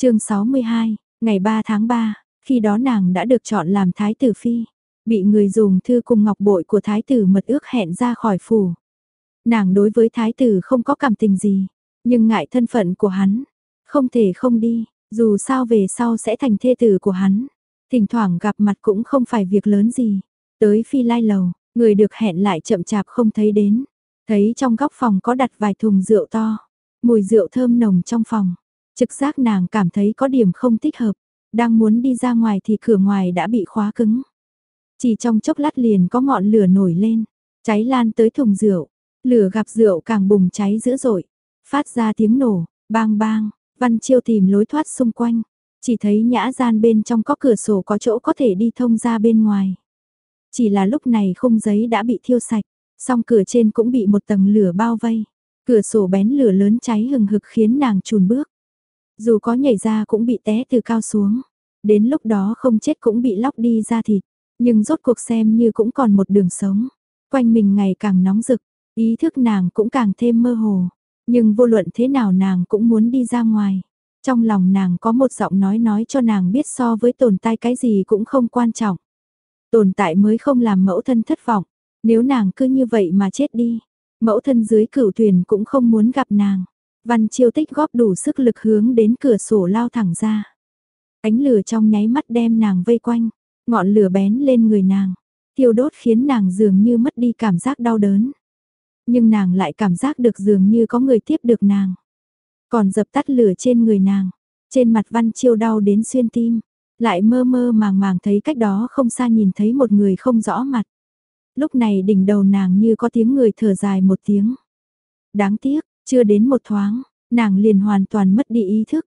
chương 62, ngày 3 tháng 3, khi đó nàng đã được chọn làm thái tử phi, bị người dùng thư cùng ngọc bội của thái tử mật ước hẹn ra khỏi phủ. Nàng đối với thái tử không có cảm tình gì, nhưng ngại thân phận của hắn, không thể không đi, dù sao về sau sẽ thành thê tử của hắn. Thỉnh thoảng gặp mặt cũng không phải việc lớn gì. Tới phi lai lầu, người được hẹn lại chậm chạp không thấy đến. Thấy trong góc phòng có đặt vài thùng rượu to. Mùi rượu thơm nồng trong phòng. Trực giác nàng cảm thấy có điểm không thích hợp. Đang muốn đi ra ngoài thì cửa ngoài đã bị khóa cứng. Chỉ trong chốc lát liền có ngọn lửa nổi lên. Cháy lan tới thùng rượu. Lửa gặp rượu càng bùng cháy dữ dội. Phát ra tiếng nổ, bang bang. Văn Chiêu tìm lối thoát xung quanh. Chỉ thấy nhã gian bên trong có cửa sổ có chỗ có thể đi thông ra bên ngoài. Chỉ là lúc này khung giấy đã bị thiêu sạch, song cửa trên cũng bị một tầng lửa bao vây. Cửa sổ bén lửa lớn cháy hừng hực khiến nàng chùn bước. Dù có nhảy ra cũng bị té từ cao xuống. Đến lúc đó không chết cũng bị lóc đi ra thịt. Nhưng rốt cuộc xem như cũng còn một đường sống. Quanh mình ngày càng nóng rực, ý thức nàng cũng càng thêm mơ hồ. Nhưng vô luận thế nào nàng cũng muốn đi ra ngoài. Trong lòng nàng có một giọng nói nói cho nàng biết so với tồn tại cái gì cũng không quan trọng. Tồn tại mới không làm mẫu thân thất vọng. Nếu nàng cứ như vậy mà chết đi, mẫu thân dưới cửu thuyền cũng không muốn gặp nàng. Văn chiêu tích góp đủ sức lực hướng đến cửa sổ lao thẳng ra. Ánh lửa trong nháy mắt đem nàng vây quanh, ngọn lửa bén lên người nàng, tiêu đốt khiến nàng dường như mất đi cảm giác đau đớn. Nhưng nàng lại cảm giác được dường như có người tiếp được nàng. Còn dập tắt lửa trên người nàng, trên mặt văn chiêu đau đến xuyên tim, lại mơ mơ màng màng thấy cách đó không xa nhìn thấy một người không rõ mặt. Lúc này đỉnh đầu nàng như có tiếng người thở dài một tiếng. Đáng tiếc, chưa đến một thoáng, nàng liền hoàn toàn mất đi ý thức.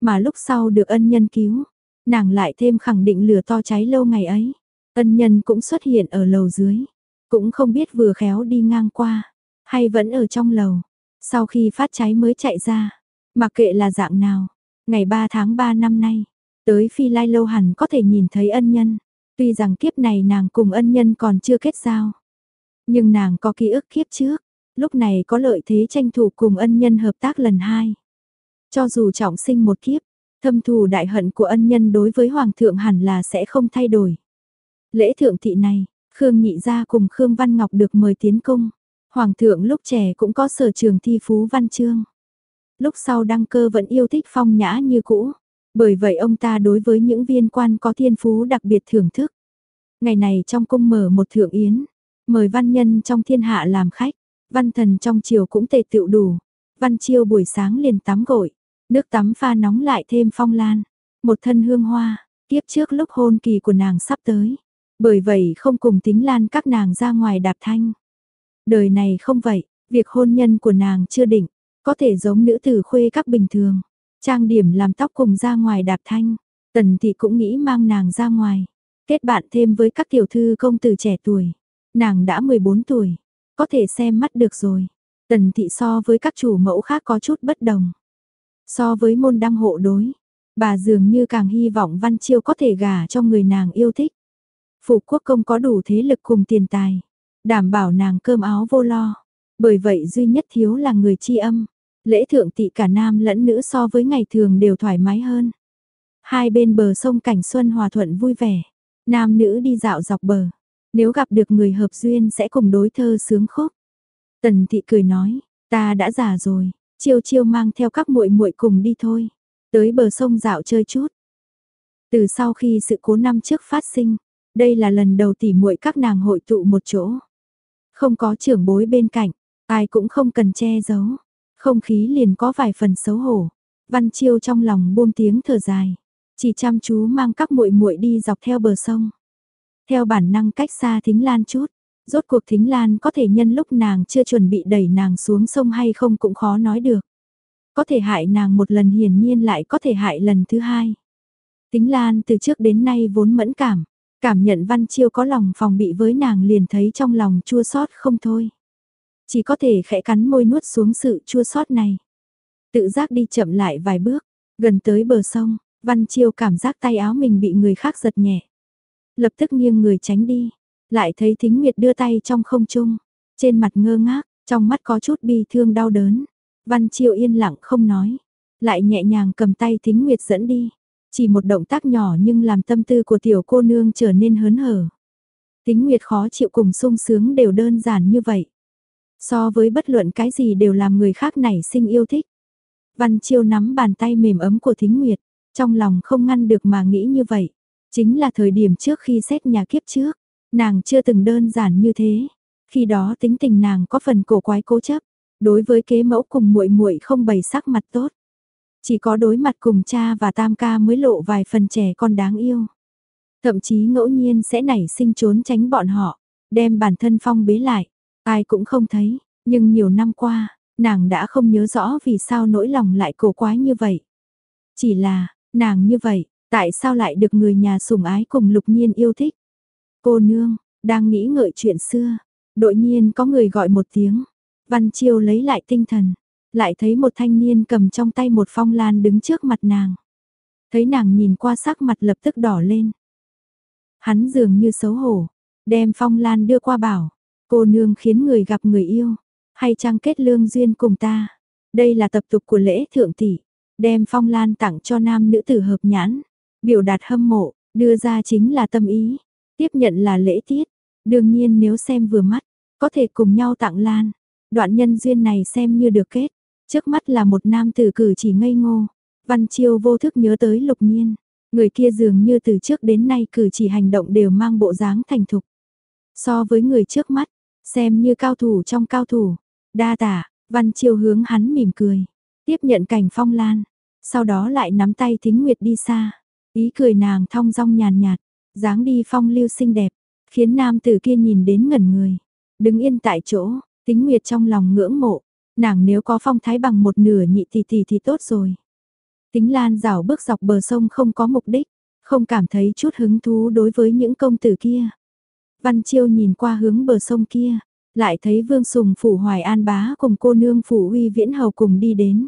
Mà lúc sau được ân nhân cứu, nàng lại thêm khẳng định lửa to cháy lâu ngày ấy. Ân nhân cũng xuất hiện ở lầu dưới, cũng không biết vừa khéo đi ngang qua, hay vẫn ở trong lầu. Sau khi phát cháy mới chạy ra, mặc kệ là dạng nào, ngày 3 tháng 3 năm nay, tới phi lai lâu hẳn có thể nhìn thấy ân nhân. Tuy rằng kiếp này nàng cùng ân nhân còn chưa kết giao, nhưng nàng có ký ức kiếp trước, lúc này có lợi thế tranh thủ cùng ân nhân hợp tác lần hai. Cho dù trọng sinh một kiếp, thâm thù đại hận của ân nhân đối với hoàng thượng hẳn là sẽ không thay đổi. Lễ thượng thị này, Khương Nhị Gia cùng Khương Văn Ngọc được mời tiến cung. Hoàng thượng lúc trẻ cũng có sở trường thi phú văn chương. Lúc sau đăng cơ vẫn yêu thích phong nhã như cũ. Bởi vậy ông ta đối với những viên quan có thiên phú đặc biệt thưởng thức. Ngày này trong cung mở một thượng yến, mời văn nhân trong thiên hạ làm khách, văn thần trong chiều cũng tề tựu đủ. Văn chiêu buổi sáng liền tắm gội, nước tắm pha nóng lại thêm phong lan, một thân hương hoa, tiếp trước lúc hôn kỳ của nàng sắp tới. Bởi vậy không cùng tính lan các nàng ra ngoài đạp thanh. Đời này không vậy, việc hôn nhân của nàng chưa định, có thể giống nữ tử khuê các bình thường. Trang điểm làm tóc cùng ra ngoài đạp thanh, tần thị cũng nghĩ mang nàng ra ngoài. Kết bạn thêm với các tiểu thư công tử trẻ tuổi. Nàng đã 14 tuổi, có thể xem mắt được rồi. Tần thị so với các chủ mẫu khác có chút bất đồng. So với môn đăng hộ đối, bà dường như càng hy vọng Văn Chiêu có thể gả cho người nàng yêu thích. Phụ quốc công có đủ thế lực cùng tiền tài, đảm bảo nàng cơm áo vô lo. Bởi vậy duy nhất thiếu là người chi âm. Lễ thượng tị cả nam lẫn nữ so với ngày thường đều thoải mái hơn. Hai bên bờ sông cảnh xuân hòa thuận vui vẻ. Nam nữ đi dạo dọc bờ. Nếu gặp được người hợp duyên sẽ cùng đối thơ sướng khúc. Tần thị cười nói, ta đã già rồi, chiêu chiêu mang theo các muội muội cùng đi thôi. Tới bờ sông dạo chơi chút. Từ sau khi sự cố năm trước phát sinh, đây là lần đầu tỉ muội các nàng hội tụ một chỗ. Không có trưởng bối bên cạnh, ai cũng không cần che giấu. Không khí liền có vài phần xấu hổ. Văn Chiêu trong lòng buông tiếng thở dài, chỉ chăm chú mang các muội muội đi dọc theo bờ sông. Theo bản năng cách xa Thính Lan chút, rốt cuộc Thính Lan có thể nhân lúc nàng chưa chuẩn bị đẩy nàng xuống sông hay không cũng khó nói được. Có thể hại nàng một lần hiển nhiên lại có thể hại lần thứ hai. Thính Lan từ trước đến nay vốn mẫn cảm, cảm nhận Văn Chiêu có lòng phòng bị với nàng liền thấy trong lòng chua xót không thôi chỉ có thể khẽ cắn môi nuốt xuống sự chua xót này. Tự giác đi chậm lại vài bước, gần tới bờ sông, Văn Chiêu cảm giác tay áo mình bị người khác giật nhẹ. Lập tức nghiêng người tránh đi, lại thấy Thính Nguyệt đưa tay trong không trung, trên mặt ngơ ngác, trong mắt có chút bi thương đau đớn. Văn Chiêu yên lặng không nói, lại nhẹ nhàng cầm tay Thính Nguyệt dẫn đi. Chỉ một động tác nhỏ nhưng làm tâm tư của tiểu cô nương trở nên hớn hở. Thính Nguyệt khó chịu cùng sung sướng đều đơn giản như vậy. So với bất luận cái gì đều làm người khác nảy sinh yêu thích. Văn Chiêu nắm bàn tay mềm ấm của Thính Nguyệt, trong lòng không ngăn được mà nghĩ như vậy. Chính là thời điểm trước khi xét nhà kiếp trước, nàng chưa từng đơn giản như thế. Khi đó tính tình nàng có phần cổ quái cố chấp, đối với kế mẫu cùng muội muội không bày sắc mặt tốt. Chỉ có đối mặt cùng cha và tam ca mới lộ vài phần trẻ con đáng yêu. Thậm chí ngẫu nhiên sẽ nảy sinh trốn tránh bọn họ, đem bản thân phong bế lại. Ai cũng không thấy, nhưng nhiều năm qua, nàng đã không nhớ rõ vì sao nỗi lòng lại cổ quái như vậy. Chỉ là, nàng như vậy, tại sao lại được người nhà sủng ái cùng lục nhiên yêu thích? Cô nương, đang nghĩ ngợi chuyện xưa, đột nhiên có người gọi một tiếng. Văn Chiêu lấy lại tinh thần, lại thấy một thanh niên cầm trong tay một phong lan đứng trước mặt nàng. Thấy nàng nhìn qua sắc mặt lập tức đỏ lên. Hắn dường như xấu hổ, đem phong lan đưa qua bảo, cô nương khiến người gặp người yêu, hay trang kết lương duyên cùng ta. Đây là tập tục của lễ thượng tỷ, đem phong lan tặng cho nam nữ tử hợp nhãn, biểu đạt hâm mộ, đưa ra chính là tâm ý, tiếp nhận là lễ tiết. Đương nhiên nếu xem vừa mắt, có thể cùng nhau tặng lan. Đoạn nhân duyên này xem như được kết. Trước mắt là một nam tử cử chỉ ngây ngô. Văn Chiêu vô thức nhớ tới lục nhiên. Người kia dường như từ trước đến nay cử chỉ hành động đều mang bộ dáng thành thục. So với người trước mắt, xem như cao thủ trong cao thủ. Đa tả, Văn Chiêu hướng hắn mỉm cười. Tiếp nhận cảnh phong lan. Sau đó lại nắm tay thính nguyệt đi xa. Ý cười nàng thong dong nhàn nhạt. dáng đi phong lưu xinh đẹp. Khiến nam tử kia nhìn đến ngẩn người. Đứng yên tại chỗ, tính nguyệt trong lòng ngưỡng mộ. Nàng nếu có phong thái bằng một nửa nhị tỷ tỷ thì tốt rồi. Tính Lan rảo bước dọc bờ sông không có mục đích, không cảm thấy chút hứng thú đối với những công tử kia. Văn Chiêu nhìn qua hướng bờ sông kia, lại thấy Vương Sùng phủ Hoài An bá cùng cô nương phủ Uy Viễn Hầu cùng đi đến.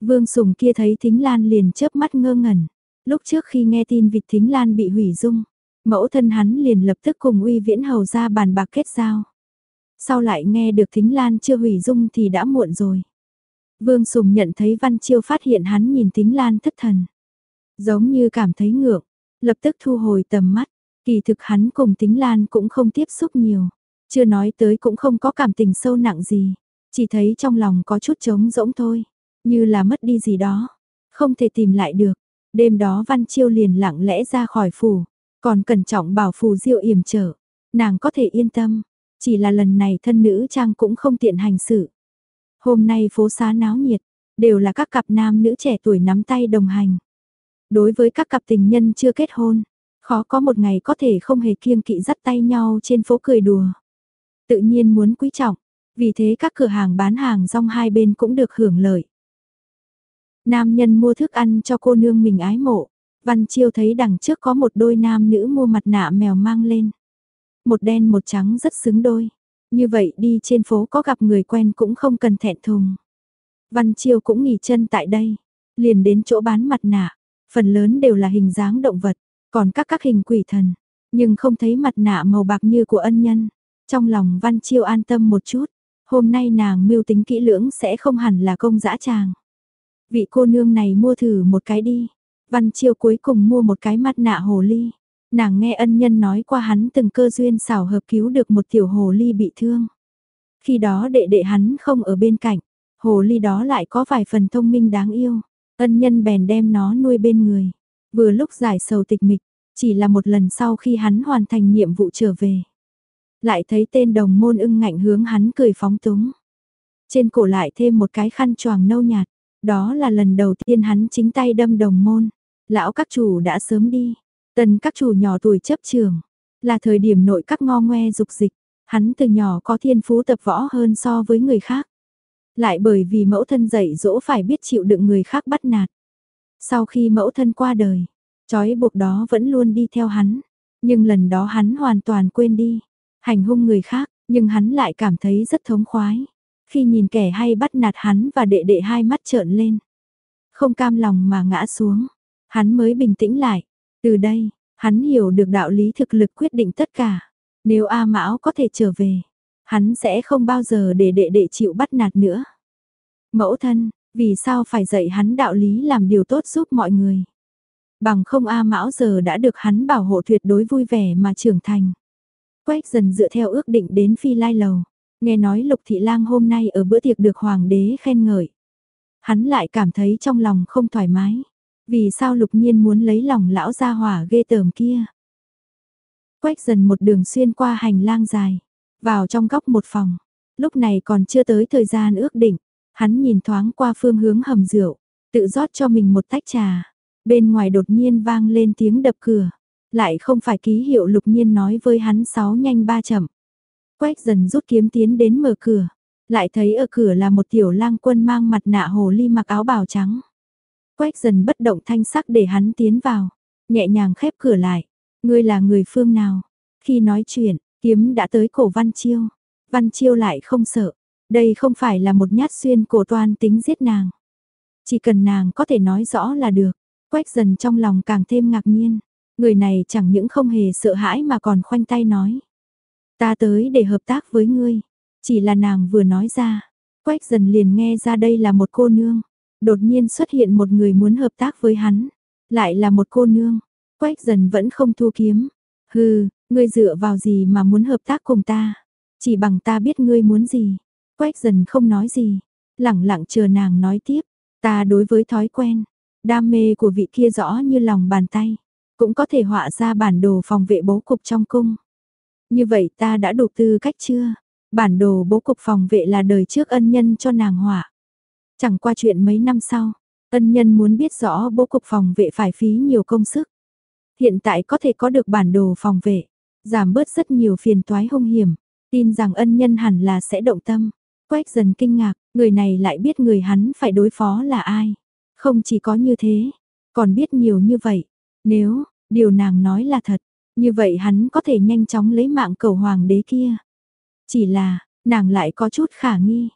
Vương Sùng kia thấy Thính Lan liền chớp mắt ngơ ngẩn. Lúc trước khi nghe tin vịt Thính Lan bị hủy dung, mẫu thân hắn liền lập tức cùng Uy Viễn Hầu ra bàn bạc kết giao. Sau lại nghe được Thính Lan chưa hủy dung thì đã muộn rồi. Vương Sùng nhận thấy Văn Chiêu phát hiện hắn nhìn Thính Lan thất thần. Giống như cảm thấy ngược lập tức thu hồi tầm mắt. Kỳ thực hắn cùng Thính Lan cũng không tiếp xúc nhiều. Chưa nói tới cũng không có cảm tình sâu nặng gì. Chỉ thấy trong lòng có chút trống rỗng thôi. Như là mất đi gì đó. Không thể tìm lại được. Đêm đó Văn Chiêu liền lặng lẽ ra khỏi phủ. Còn cẩn trọng bảo phù diệu yểm trở. Nàng có thể yên tâm. Chỉ là lần này thân nữ trang cũng không tiện hành sự. Hôm nay phố xá náo nhiệt, đều là các cặp nam nữ trẻ tuổi nắm tay đồng hành. Đối với các cặp tình nhân chưa kết hôn, khó có một ngày có thể không hề kiêng kỵ dắt tay nhau trên phố cười đùa. Tự nhiên muốn quý trọng, vì thế các cửa hàng bán hàng rong hai bên cũng được hưởng lợi. Nam nhân mua thức ăn cho cô nương mình ái mộ, Văn Chiêu thấy đằng trước có một đôi nam nữ mua mặt nạ mèo mang lên. Một đen một trắng rất xứng đôi. Như vậy đi trên phố có gặp người quen cũng không cần thẹn thùng. Văn Chiêu cũng nghỉ chân tại đây, liền đến chỗ bán mặt nạ, phần lớn đều là hình dáng động vật, còn các các hình quỷ thần, nhưng không thấy mặt nạ màu bạc như của ân nhân. Trong lòng Văn Chiêu an tâm một chút, hôm nay nàng mưu tính kỹ lưỡng sẽ không hẳn là công dã tràng. Vị cô nương này mua thử một cái đi. Văn Chiêu cuối cùng mua một cái mặt nạ hồ ly. Nàng nghe ân nhân nói qua hắn từng cơ duyên xảo hợp cứu được một tiểu hồ ly bị thương. Khi đó đệ đệ hắn không ở bên cạnh, hồ ly đó lại có vài phần thông minh đáng yêu. Ân nhân bèn đem nó nuôi bên người. Vừa lúc giải sầu tịch mịch, chỉ là một lần sau khi hắn hoàn thành nhiệm vụ trở về. Lại thấy tên đồng môn ưng ngạnh hướng hắn cười phóng túng. Trên cổ lại thêm một cái khăn choàng nâu nhạt. Đó là lần đầu tiên hắn chính tay đâm đồng môn. Lão các chủ đã sớm đi, Tần các chủ nhỏ tuổi chấp trường, là thời điểm nội các ngo ngoe dục dịch, hắn từ nhỏ có thiên phú tập võ hơn so với người khác. Lại bởi vì mẫu thân dạy dỗ phải biết chịu đựng người khác bắt nạt. Sau khi mẫu thân qua đời, trói buộc đó vẫn luôn đi theo hắn, nhưng lần đó hắn hoàn toàn quên đi, hành hung người khác, nhưng hắn lại cảm thấy rất thống khoái. Khi nhìn kẻ hay bắt nạt hắn và đệ đệ hai mắt trợn lên. Không cam lòng mà ngã xuống, hắn mới bình tĩnh lại, từ đây, hắn hiểu được đạo lý thực lực quyết định tất cả. Nếu A Mão có thể trở về, hắn sẽ không bao giờ để đệ đệ chịu bắt nạt nữa. Mẫu thân, Vì sao phải dạy hắn đạo lý làm điều tốt giúp mọi người? Bằng không A Mão giờ đã được hắn bảo hộ tuyệt đối vui vẻ mà trưởng thành. Quách dần dựa theo ước định đến phi lai lầu. Nghe nói Lục Thị Lang hôm nay ở bữa tiệc được Hoàng đế khen ngợi. Hắn lại cảm thấy trong lòng không thoải mái. Vì sao Lục Nhiên muốn lấy lòng lão gia hỏa ghê tởm kia? Quách dần một đường xuyên qua hành lang dài, vào trong góc một phòng. Lúc này còn chưa tới thời gian ước định, hắn nhìn thoáng qua phương hướng hầm rượu, tự rót cho mình một tách trà. Bên ngoài đột nhiên vang lên tiếng đập cửa, lại không phải ký hiệu lục nhiên nói với hắn sáu nhanh ba chậm. Quách dần rút kiếm tiến đến mở cửa, lại thấy ở cửa là một tiểu lang quân mang mặt nạ hồ ly mặc áo bào trắng. Quách dần bất động thanh sắc để hắn tiến vào, nhẹ nhàng khép cửa lại. Ngươi là người phương nào? Khi nói chuyện, kiếm đã tới cổ Văn Chiêu. Văn Chiêu lại không sợ. Đây không phải là một nhát xuyên cổ toan tính giết nàng. Chỉ cần nàng có thể nói rõ là được. Quách dần trong lòng càng thêm ngạc nhiên. Người này chẳng những không hề sợ hãi mà còn khoanh tay nói. Ta tới để hợp tác với ngươi. Chỉ là nàng vừa nói ra. Quách dần liền nghe ra đây là một cô nương. Đột nhiên xuất hiện một người muốn hợp tác với hắn. Lại là một cô nương. Quách dần vẫn không thu kiếm. Hừ, ngươi dựa vào gì mà muốn hợp tác cùng ta? Chỉ bằng ta biết ngươi muốn gì. Quách dần không nói gì. Lặng lặng chờ nàng nói tiếp. Ta đối với thói quen. Đam mê của vị kia rõ như lòng bàn tay. Cũng có thể họa ra bản đồ phòng vệ bố cục trong cung. Như vậy ta đã đủ tư cách chưa? Bản đồ bố cục phòng vệ là đời trước ân nhân cho nàng hỏa. Chẳng qua chuyện mấy năm sau, ân nhân muốn biết rõ bố cục phòng vệ phải phí nhiều công sức. Hiện tại có thể có được bản đồ phòng vệ, giảm bớt rất nhiều phiền toái hung hiểm, tin rằng ân nhân hẳn là sẽ động tâm. Quách dần kinh ngạc, người này lại biết người hắn phải đối phó là ai. Không chỉ có như thế, còn biết nhiều như vậy. Nếu, điều nàng nói là thật, như vậy hắn có thể nhanh chóng lấy mạng cầu hoàng đế kia. Chỉ là, nàng lại có chút khả nghi.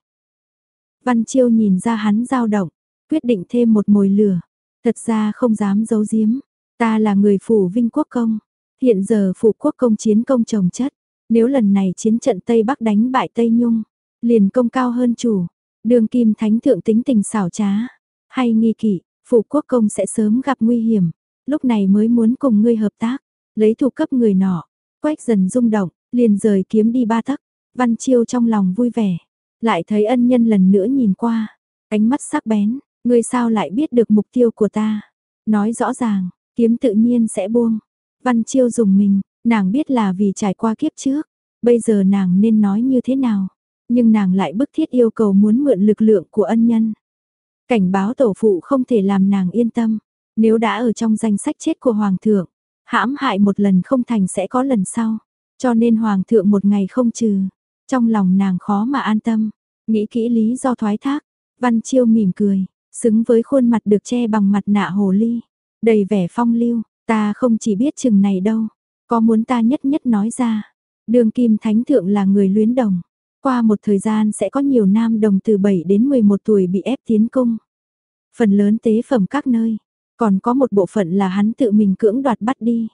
Văn Chiêu nhìn ra hắn dao động, quyết định thêm một mồi lửa. Thật ra không dám giấu giếm, Ta là người phủ Vinh Quốc Công. Hiện giờ phủ quốc công chiến công trồng chất. Nếu lần này chiến trận Tây Bắc đánh bại Tây Nhung, liền công cao hơn chủ. Đường kim thánh thượng tính tình xảo trá. Hay nghi kỵ, phủ quốc công sẽ sớm gặp nguy hiểm. Lúc này mới muốn cùng ngươi hợp tác. Lấy thủ cấp người nọ. Quách dần rung động, liền rời kiếm đi ba tấc. Văn chiêu trong lòng vui vẻ. Lại thấy ân nhân lần nữa nhìn qua. Ánh mắt sắc bén. Ngươi sao lại biết được mục tiêu của ta? Nói rõ ràng, Kiếm tự nhiên sẽ buông. Văn Chiêu dùng mình, nàng biết là vì trải qua kiếp trước. Bây giờ nàng nên nói như thế nào? Nhưng nàng lại bức thiết yêu cầu muốn mượn lực lượng của ân nhân. Cảnh báo tổ phụ không thể làm nàng yên tâm. Nếu đã ở trong danh sách chết của Hoàng thượng, hãm hại một lần không thành sẽ có lần sau. Cho nên Hoàng thượng một ngày không trừ. Trong lòng nàng khó mà an tâm. Nghĩ kỹ lý do thoái thác. Văn Chiêu mỉm cười, xứng với khuôn mặt được che bằng mặt nạ hồ ly. Đầy vẻ phong lưu, ta không chỉ biết chừng này đâu, có muốn ta nhất nhất nói ra. Đường Kim Thánh Thượng là người luyến đồng, qua một thời gian sẽ có nhiều nam đồng từ 7 đến 11 tuổi bị ép tiến cung. Phần lớn tế phẩm các nơi, còn có một bộ phận là hắn tự mình cưỡng đoạt bắt đi.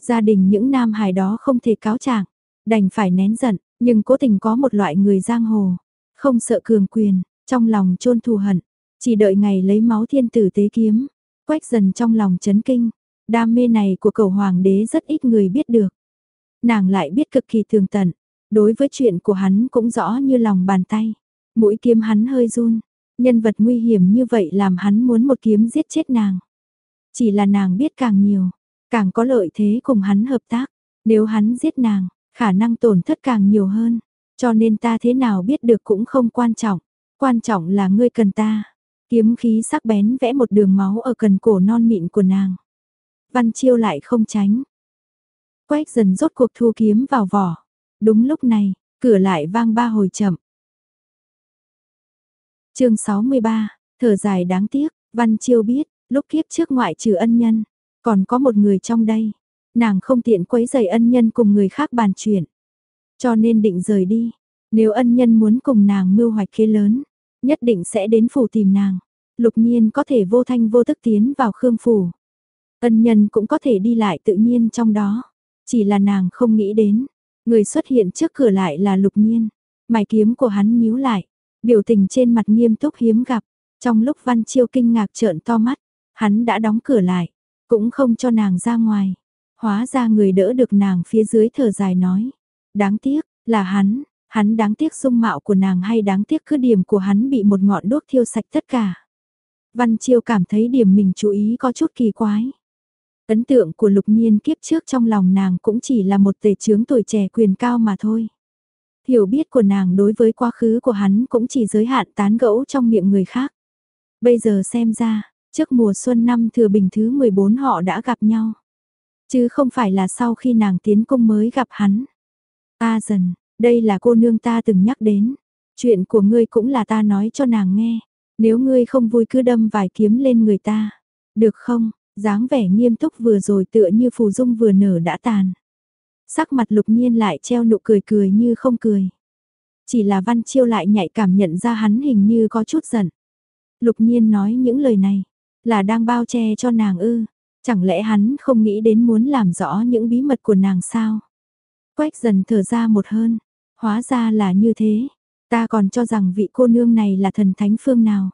Gia đình những nam hài đó không thể cáo trạng, đành phải nén giận, nhưng cố tình có một loại người giang hồ, không sợ cường quyền, trong lòng chôn thù hận, chỉ đợi ngày lấy máu thiên tử tế kiếm, Quách dần trong lòng chấn kinh, đam mê này của cầu hoàng đế rất ít người biết được. Nàng lại biết cực kỳ thường tận, đối với chuyện của hắn cũng rõ như lòng bàn tay. Mũi kiếm hắn hơi run, nhân vật nguy hiểm như vậy làm hắn muốn một kiếm giết chết nàng. Chỉ là nàng biết càng nhiều, càng có lợi thế cùng hắn hợp tác. Nếu hắn giết nàng, khả năng tổn thất càng nhiều hơn. Cho nên ta thế nào biết được cũng không quan trọng. Quan trọng là ngươi cần ta. Kiếm khí sắc bén vẽ một đường máu ở cần cổ non mịn của nàng. Văn chiêu lại không tránh. Quách dần rốt cuộc thu kiếm vào vỏ. Đúng lúc này, cửa lại vang ba hồi chậm. chương 63, thở dài đáng tiếc, Văn Chiêu biết, lúc kiếp trước ngoại trừ ân nhân, còn có một người trong đây. Nàng không tiện quấy giày ân nhân cùng người khác bàn chuyện. Cho nên định rời đi. Nếu ân nhân muốn cùng nàng mưu hoạch kế lớn, nhất định sẽ đến phủ tìm nàng. Lục nhiên có thể vô thanh vô tức tiến vào khương phủ. Ân nhân cũng có thể đi lại tự nhiên trong đó. Chỉ là nàng không nghĩ đến. Người xuất hiện trước cửa lại là lục nhiên. Mài kiếm của hắn nhíu lại. Biểu tình trên mặt nghiêm túc hiếm gặp. Trong lúc Văn Chiêu kinh ngạc trợn to mắt, hắn đã đóng cửa lại, cũng không cho nàng ra ngoài. Hóa ra người đỡ được nàng phía dưới thở dài nói. Đáng tiếc, là hắn, hắn đáng tiếc dung mạo của nàng hay đáng tiếc cứ điểm của hắn bị một ngọn đuốc thiêu sạch tất cả. Văn Chiêu cảm thấy điểm mình chú ý có chút kỳ quái. Ấn tượng của lục nhiên kiếp trước trong lòng nàng cũng chỉ là một tề chướng tuổi trẻ quyền cao mà thôi. Hiểu biết của nàng đối với quá khứ của hắn cũng chỉ giới hạn tán gẫu trong miệng người khác. Bây giờ xem ra, trước mùa xuân năm thừa bình thứ 14 họ đã gặp nhau. Chứ không phải là sau khi nàng tiến cung mới gặp hắn. Ta dần, đây là cô nương ta từng nhắc đến. Chuyện của ngươi cũng là ta nói cho nàng nghe. Nếu ngươi không vui cứ đâm vài kiếm lên người ta. Được không? dáng vẻ nghiêm túc vừa rồi tựa như phù dung vừa nở đã tàn. Sắc mặt lục nhiên lại treo nụ cười cười như không cười. Chỉ là văn chiêu lại nhạy cảm nhận ra hắn hình như có chút giận. Lục nhiên nói những lời này, là đang bao che cho nàng ư. Chẳng lẽ hắn không nghĩ đến muốn làm rõ những bí mật của nàng sao? Quách dần thở ra một hơn, hóa ra là như thế. Ta còn cho rằng vị cô nương này là thần thánh phương nào.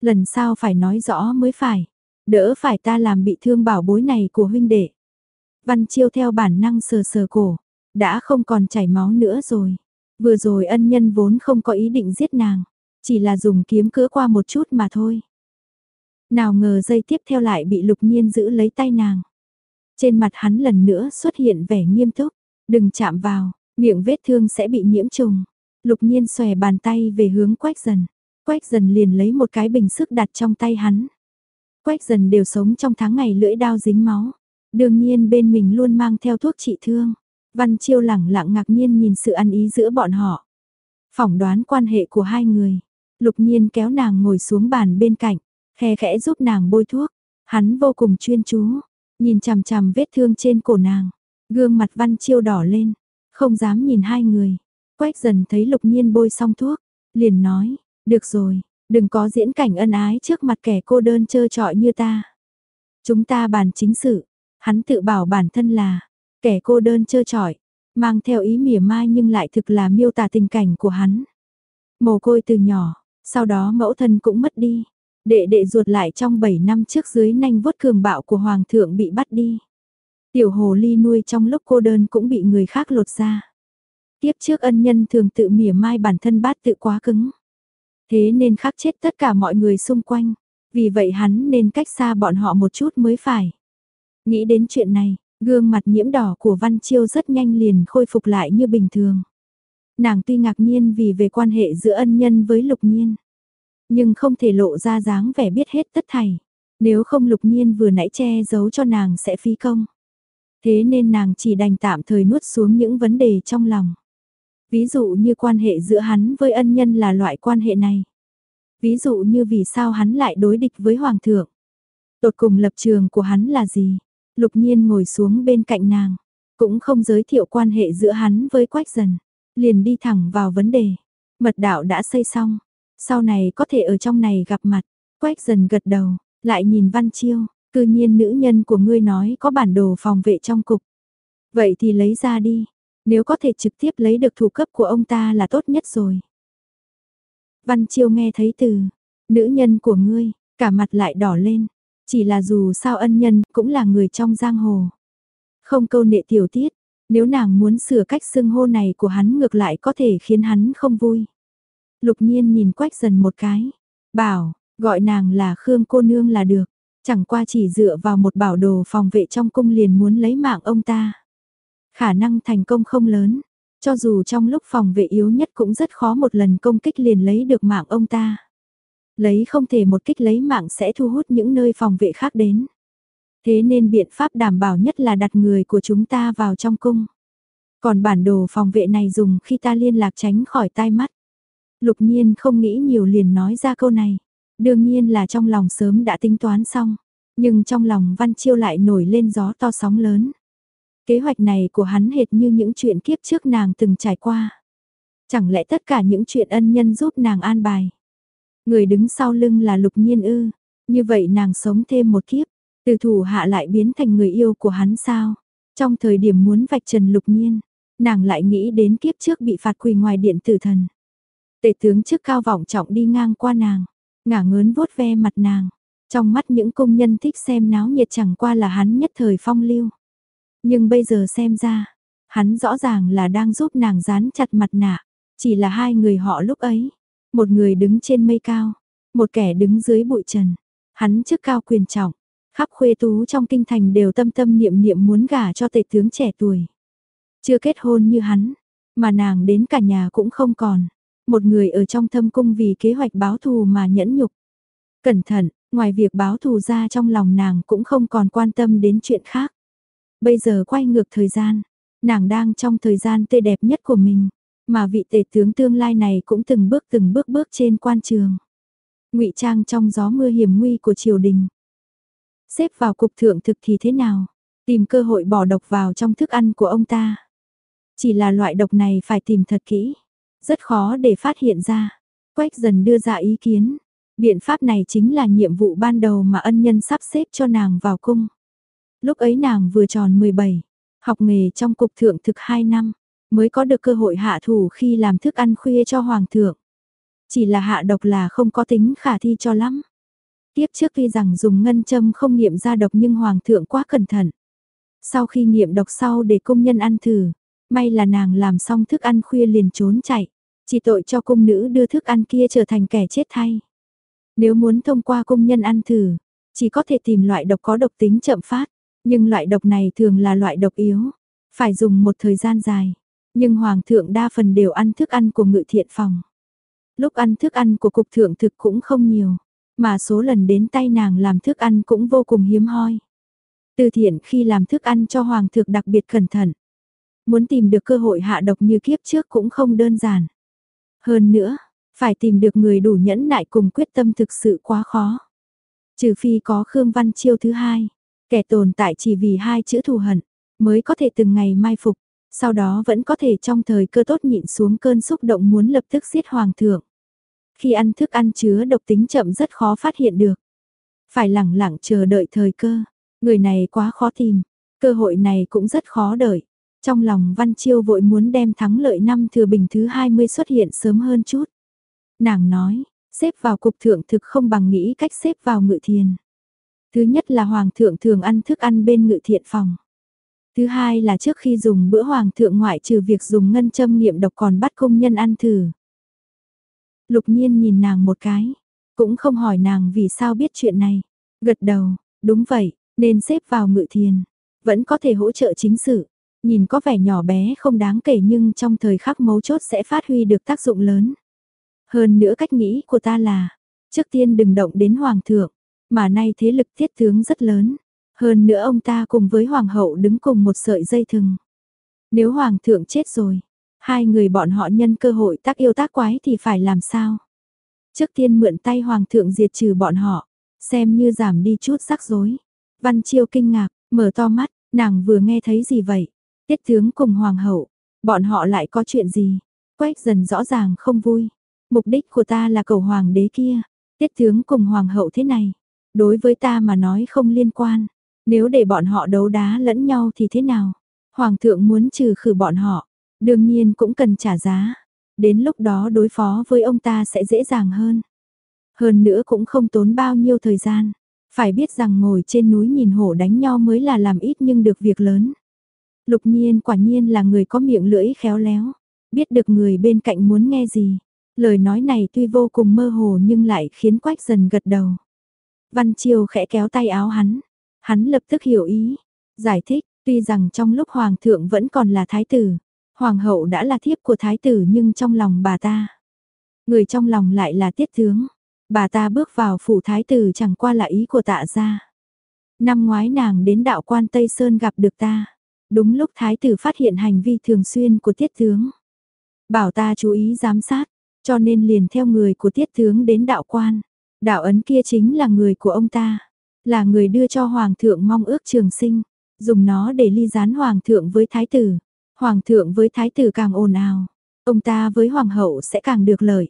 Lần sau phải nói rõ mới phải. Đỡ phải ta làm bị thương bảo bối này của huynh đệ. Văn Chiêu theo bản năng sờ sờ cổ, đã không còn chảy máu nữa rồi. Vừa rồi ân nhân vốn không có ý định giết nàng, chỉ là dùng kiếm cứa qua một chút mà thôi. Nào ngờ dây tiếp theo lại bị lục nhiên giữ lấy tay nàng. Trên mặt hắn lần nữa xuất hiện vẻ nghiêm túc, đừng chạm vào, miệng vết thương sẽ bị nhiễm trùng. Lục nhiên xòe bàn tay về hướng quách dần, quách dần liền lấy một cái bình sức đặt trong tay hắn. Quách dần đều sống trong tháng ngày lưỡi đao dính máu. Đương nhiên bên mình luôn mang theo thuốc trị thương. Văn Chiêu lẳng lặng ngạc nhiên nhìn sự ăn ý giữa bọn họ. Phỏng đoán quan hệ của hai người. Lục nhiên kéo nàng ngồi xuống bàn bên cạnh, khe khẽ giúp nàng bôi thuốc. Hắn vô cùng chuyên chú, nhìn chằm chằm vết thương trên cổ nàng. Gương mặt Văn Chiêu đỏ lên, không dám nhìn hai người. Quách dần thấy lục nhiên bôi xong thuốc, liền nói, được rồi, Đừng có diễn cảnh ân ái trước mặt kẻ cô đơn trơ trọi như ta. Chúng ta bàn chính sự, hắn tự bảo bản thân là kẻ cô đơn trơ trọi, mang theo ý mỉa mai nhưng lại thực là miêu tả tình cảnh của hắn. Mồ côi từ nhỏ, sau đó mẫu thân cũng mất đi. Đệ đệ ruột lại trong 7 năm trước dưới nanh vuốt cường bạo của hoàng thượng bị bắt đi. Tiểu hồ ly nuôi trong lúc cô đơn cũng bị người khác lột ra. Tiếp trước ân nhân thường tự mỉa mai bản thân bát tự quá cứng. Thế nên khắc chết tất cả mọi người xung quanh. Vì vậy hắn nên cách xa bọn họ một chút mới phải. Nghĩ đến chuyện này, gương mặt nhiễm đỏ của Văn Chiêu rất nhanh liền khôi phục lại như bình thường. Nàng tuy ngạc nhiên vì về quan hệ giữa ân nhân với lục nhiên. Nhưng không thể lộ ra dáng vẻ biết hết tất thảy. Nếu không lục nhiên vừa nãy che giấu cho nàng sẽ phí công. Thế nên nàng chỉ đành tạm thời nuốt xuống những vấn đề trong lòng. Ví dụ như quan hệ giữa hắn với ân nhân là loại quan hệ này. Ví dụ như vì sao hắn lại đối địch với hoàng thượng. Tột cùng lập trường của hắn là gì? Lục nhiên ngồi xuống bên cạnh nàng. Cũng không giới thiệu quan hệ giữa hắn với quách dần. Liền đi thẳng vào vấn đề. Mật đạo đã xây xong. Sau này có thể ở trong này gặp mặt. Quách dần gật đầu. Lại nhìn Văn Chiêu. Cư nhiên nữ nhân của ngươi nói có bản đồ phòng vệ trong cục. Vậy thì lấy ra đi. Nếu có thể trực tiếp lấy được thủ cấp của ông ta là tốt nhất rồi. Văn Chiêu nghe thấy từ, nữ nhân của ngươi, cả mặt lại đỏ lên. Chỉ là dù sao ân nhân cũng là người trong giang hồ. Không câu nệ tiểu tiết, nếu nàng muốn sửa cách xưng hô này của hắn ngược lại có thể khiến hắn không vui. Lục nhiên nhìn quách dần một cái, bảo, gọi nàng là Khương cô nương là được, chẳng qua chỉ dựa vào một bảo đồ phòng vệ trong cung liền muốn lấy mạng ông ta. Khả năng thành công không lớn, cho dù trong lúc phòng vệ yếu nhất cũng rất khó một lần công kích liền lấy được mạng ông ta. Lấy không thể một kích lấy mạng sẽ thu hút những nơi phòng vệ khác đến. Thế nên biện pháp đảm bảo nhất là đặt người của chúng ta vào trong cung. Còn bản đồ phòng vệ này dùng khi ta liên lạc tránh khỏi tai mắt. Lục nhiên không nghĩ nhiều liền nói ra câu này. Đương nhiên là trong lòng sớm đã tính toán xong. Nhưng trong lòng Văn Chiêu lại nổi lên gió to sóng lớn. Kế hoạch này của hắn hệt như những chuyện kiếp trước nàng từng trải qua. Chẳng lẽ tất cả những chuyện ân nhân giúp nàng an bài. Người đứng sau lưng là lục nhiên ư. Như vậy nàng sống thêm một kiếp. Từ thủ hạ lại biến thành người yêu của hắn sao. Trong thời điểm muốn vạch trần lục nhiên. Nàng lại nghĩ đến kiếp trước bị phạt quỳ ngoài điện tử thần. Tể tướng trước cao vọng trọng đi ngang qua nàng. ngả ngớn vuốt ve mặt nàng. Trong mắt những công nhân thích xem náo nhiệt chẳng qua là hắn nhất thời phong lưu. Nhưng bây giờ xem ra, hắn rõ ràng là đang giúp nàng dán chặt mặt nạ. Chỉ là hai người họ lúc ấy, một người đứng trên mây cao, một kẻ đứng dưới bụi trần. Hắn trước cao quyền trọng, khắp khuê tú trong kinh thành đều tâm tâm niệm niệm muốn gả cho tể tướng trẻ tuổi. Chưa kết hôn như hắn, mà nàng đến cả nhà cũng không còn. Một người ở trong thâm cung vì kế hoạch báo thù mà nhẫn nhục. Cẩn thận, ngoài việc báo thù ra trong lòng nàng cũng không còn quan tâm đến chuyện khác. Bây giờ quay ngược thời gian, nàng đang trong thời gian tươi đẹp nhất của mình, mà vị tể tướng tương lai này cũng từng bước từng bước bước trên quan trường. ngụy trang trong gió mưa hiểm nguy của triều đình. Xếp vào cục thượng thực thì thế nào? Tìm cơ hội bỏ độc vào trong thức ăn của ông ta. Chỉ là loại độc này phải tìm thật kỹ, rất khó để phát hiện ra. Quách dần đưa ra ý kiến, biện pháp này chính là nhiệm vụ ban đầu mà ân nhân sắp xếp cho nàng vào cung. Lúc ấy nàng vừa tròn 17, học nghề trong cục thượng thực 2 năm, mới có được cơ hội hạ thủ khi làm thức ăn khuya cho hoàng thượng. Chỉ là hạ độc là không có tính khả thi cho lắm. Tiếp trước tuy rằng dùng ngân châm không nghiệm ra độc nhưng hoàng thượng quá cẩn thận. Sau khi nghiệm độc sau để công nhân ăn thử, may là nàng làm xong thức ăn khuya liền trốn chạy. Chỉ tội cho cung nữ đưa thức ăn kia trở thành kẻ chết thay. Nếu muốn thông qua công nhân ăn thử, chỉ có thể tìm loại độc có độc tính chậm phát, nhưng loại độc này thường là loại độc yếu, phải dùng một thời gian dài. Nhưng hoàng thượng đa phần đều ăn thức ăn của ngự thiện phòng. Lúc ăn thức ăn của cục thượng thực cũng không nhiều, mà số lần đến tay nàng làm thức ăn cũng vô cùng hiếm hoi. Từ thiện khi làm thức ăn cho hoàng thượng đặc biệt cẩn thận. Muốn tìm được cơ hội hạ độc như kiếp trước cũng không đơn giản. Hơn nữa, phải tìm được người đủ nhẫn nại cùng quyết tâm thực sự quá khó. Trừ phi có Khương Văn Chiêu thứ hai, kẻ tồn tại chỉ vì hai chữ thù hận, mới có thể từng ngày mai phục, sau đó vẫn có thể trong thời cơ tốt nhịn xuống cơn xúc động muốn lập tức giết hoàng thượng. Khi ăn thức ăn chứa độc tính chậm rất khó phát hiện được. Phải lẳng lặng chờ đợi thời cơ, người này quá khó tìm, cơ hội này cũng rất khó đợi. Trong lòng Văn Chiêu vội muốn đem thắng lợi năm thừa bình thứ 20 xuất hiện sớm hơn chút. Nàng nói, xếp vào cục thượng thực không bằng nghĩ cách xếp vào ngự thiền. Thứ nhất là hoàng thượng thường ăn thức ăn bên ngự thiện phòng. Thứ hai là trước khi dùng bữa hoàng thượng ngoại trừ việc dùng ngân châm nghiệm độc còn bắt công nhân ăn thử. Lục nhiên nhìn nàng một cái, cũng không hỏi nàng vì sao biết chuyện này. Gật đầu, đúng vậy, nên xếp vào ngự thiền, vẫn có thể hỗ trợ chính sự. Nhìn có vẻ nhỏ bé không đáng kể nhưng trong thời khắc mấu chốt sẽ phát huy được tác dụng lớn. Hơn nữa cách nghĩ của ta là, trước tiên đừng động đến hoàng thượng, mà nay thế lực thiết tướng rất lớn. Hơn nữa ông ta cùng với hoàng hậu đứng cùng một sợi dây thừng. Nếu hoàng thượng chết rồi, hai người bọn họ nhân cơ hội tác yêu tác quái thì phải làm sao? Trước tiên mượn tay hoàng thượng diệt trừ bọn họ, xem như giảm đi chút rắc rối. Văn Chiêu kinh ngạc, mở to mắt, nàng vừa nghe thấy gì vậy? Tiết tướng cùng hoàng hậu, bọn họ lại có chuyện gì? Quách dần rõ ràng không vui. Mục đích của ta là cầu hoàng đế kia, tiết tướng cùng hoàng hậu thế này. Đối với ta mà nói không liên quan. Nếu để bọn họ đấu đá lẫn nhau thì thế nào? Hoàng thượng muốn trừ khử bọn họ, đương nhiên cũng cần trả giá. Đến lúc đó đối phó với ông ta sẽ dễ dàng hơn. Hơn nữa cũng không tốn bao nhiêu thời gian. Phải biết rằng ngồi trên núi nhìn hổ đánh nhau mới là làm ít nhưng được việc lớn. Lục nhiên quả nhiên là người có miệng lưỡi khéo léo, biết được người bên cạnh muốn nghe gì. Lời nói này tuy vô cùng mơ hồ nhưng lại khiến quách dần gật đầu. Văn Chiêu khẽ kéo tay áo hắn, hắn lập tức hiểu ý, giải thích, tuy rằng trong lúc hoàng thượng vẫn còn là thái tử, hoàng hậu đã là thiếp của thái tử nhưng trong lòng bà ta, người trong lòng lại là tiết tướng. Bà ta bước vào phủ thái tử chẳng qua là ý của tạ gia. Năm ngoái nàng đến đạo quan Tây Sơn gặp được ta. Đúng lúc thái tử phát hiện hành vi thường xuyên của tiết tướng. Bảo ta chú ý giám sát, cho nên liền theo người của tiết tướng đến đạo quan. Đạo ấn kia chính là người của ông ta, là người đưa cho hoàng thượng mong ước trường sinh, dùng nó để ly gián hoàng thượng với thái tử. Hoàng thượng với thái tử càng ồn ào, ông ta với hoàng hậu sẽ càng được lợi.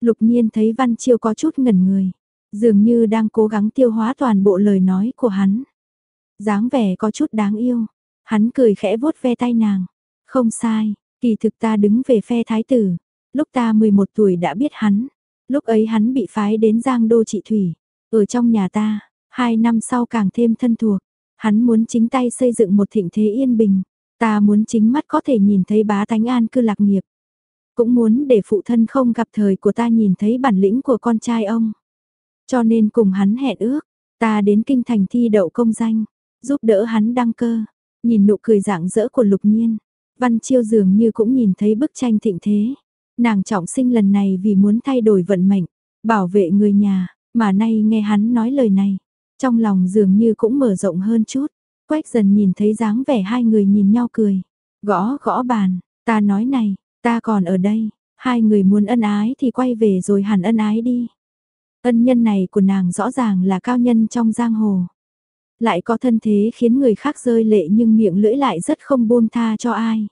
Lục nhiên thấy Văn Chiêu có chút ngẩn người, dường như đang cố gắng tiêu hóa toàn bộ lời nói của hắn. dáng vẻ có chút đáng yêu, hắn cười khẽ vuốt ve tay nàng. Không sai, kỳ thực ta đứng về phe thái tử, lúc ta 11 tuổi đã biết hắn, Lúc ấy hắn bị phái đến Giang Đô trị thủy, ở trong nhà ta, hai năm sau càng thêm thân thuộc. Hắn muốn chính tay xây dựng một thịnh thế yên bình, ta muốn chính mắt có thể nhìn thấy bá tánh an cư lạc nghiệp. Cũng muốn để phụ thân không gặp thời của ta nhìn thấy bản lĩnh của con trai ông. Cho nên cùng hắn hẹn ước, ta đến kinh thành thi đậu công danh, giúp đỡ hắn đăng cơ. Nhìn nụ cười rạng rỡ của lục nhiên, Văn Chiêu dường như cũng nhìn thấy bức tranh thịnh thế. Nàng trọng sinh lần này vì muốn thay đổi vận mệnh, bảo vệ người nhà, mà nay nghe hắn nói lời này, trong lòng dường như cũng mở rộng hơn chút. Quách dần nhìn thấy dáng vẻ hai người nhìn nhau cười, gõ gõ bàn, ta nói này, ta còn ở đây, hai người muốn ân ái thì quay về rồi hẳn ân ái đi. Ân nhân này của nàng rõ ràng là cao nhân trong giang hồ. Lại có thân thế khiến người khác rơi lệ nhưng miệng lưỡi lại rất không buông tha cho ai.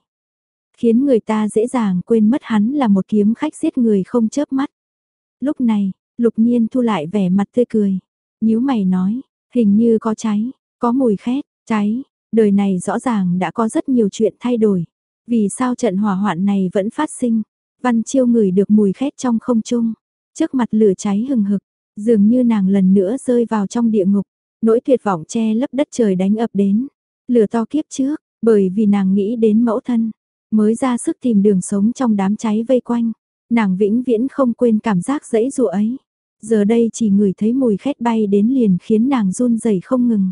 Khiến người ta dễ dàng quên mất hắn là một kiếm khách giết người không chớp mắt. Lúc này, lục nhiên thu lại vẻ mặt tươi cười. nhíu mày nói, hình như có cháy, có mùi khét, cháy, đời này rõ ràng đã có rất nhiều chuyện thay đổi. Vì sao trận hỏa hoạn này vẫn phát sinh? Văn chiêu ngửi được mùi khét trong không trung. Trước mặt lửa cháy hừng hực, dường như nàng lần nữa rơi vào trong địa ngục. Nỗi tuyệt vọng che lấp đất trời đánh ập đến. Lửa to kiếp trước, bởi vì nàng nghĩ đến mẫu thân, mới ra sức tìm đường sống trong đám cháy vây quanh. Nàng vĩnh viễn không quên cảm giác dẫy dụa ấy. Giờ đây chỉ ngửi thấy mùi khét bay đến liền khiến nàng run rẩy không ngừng.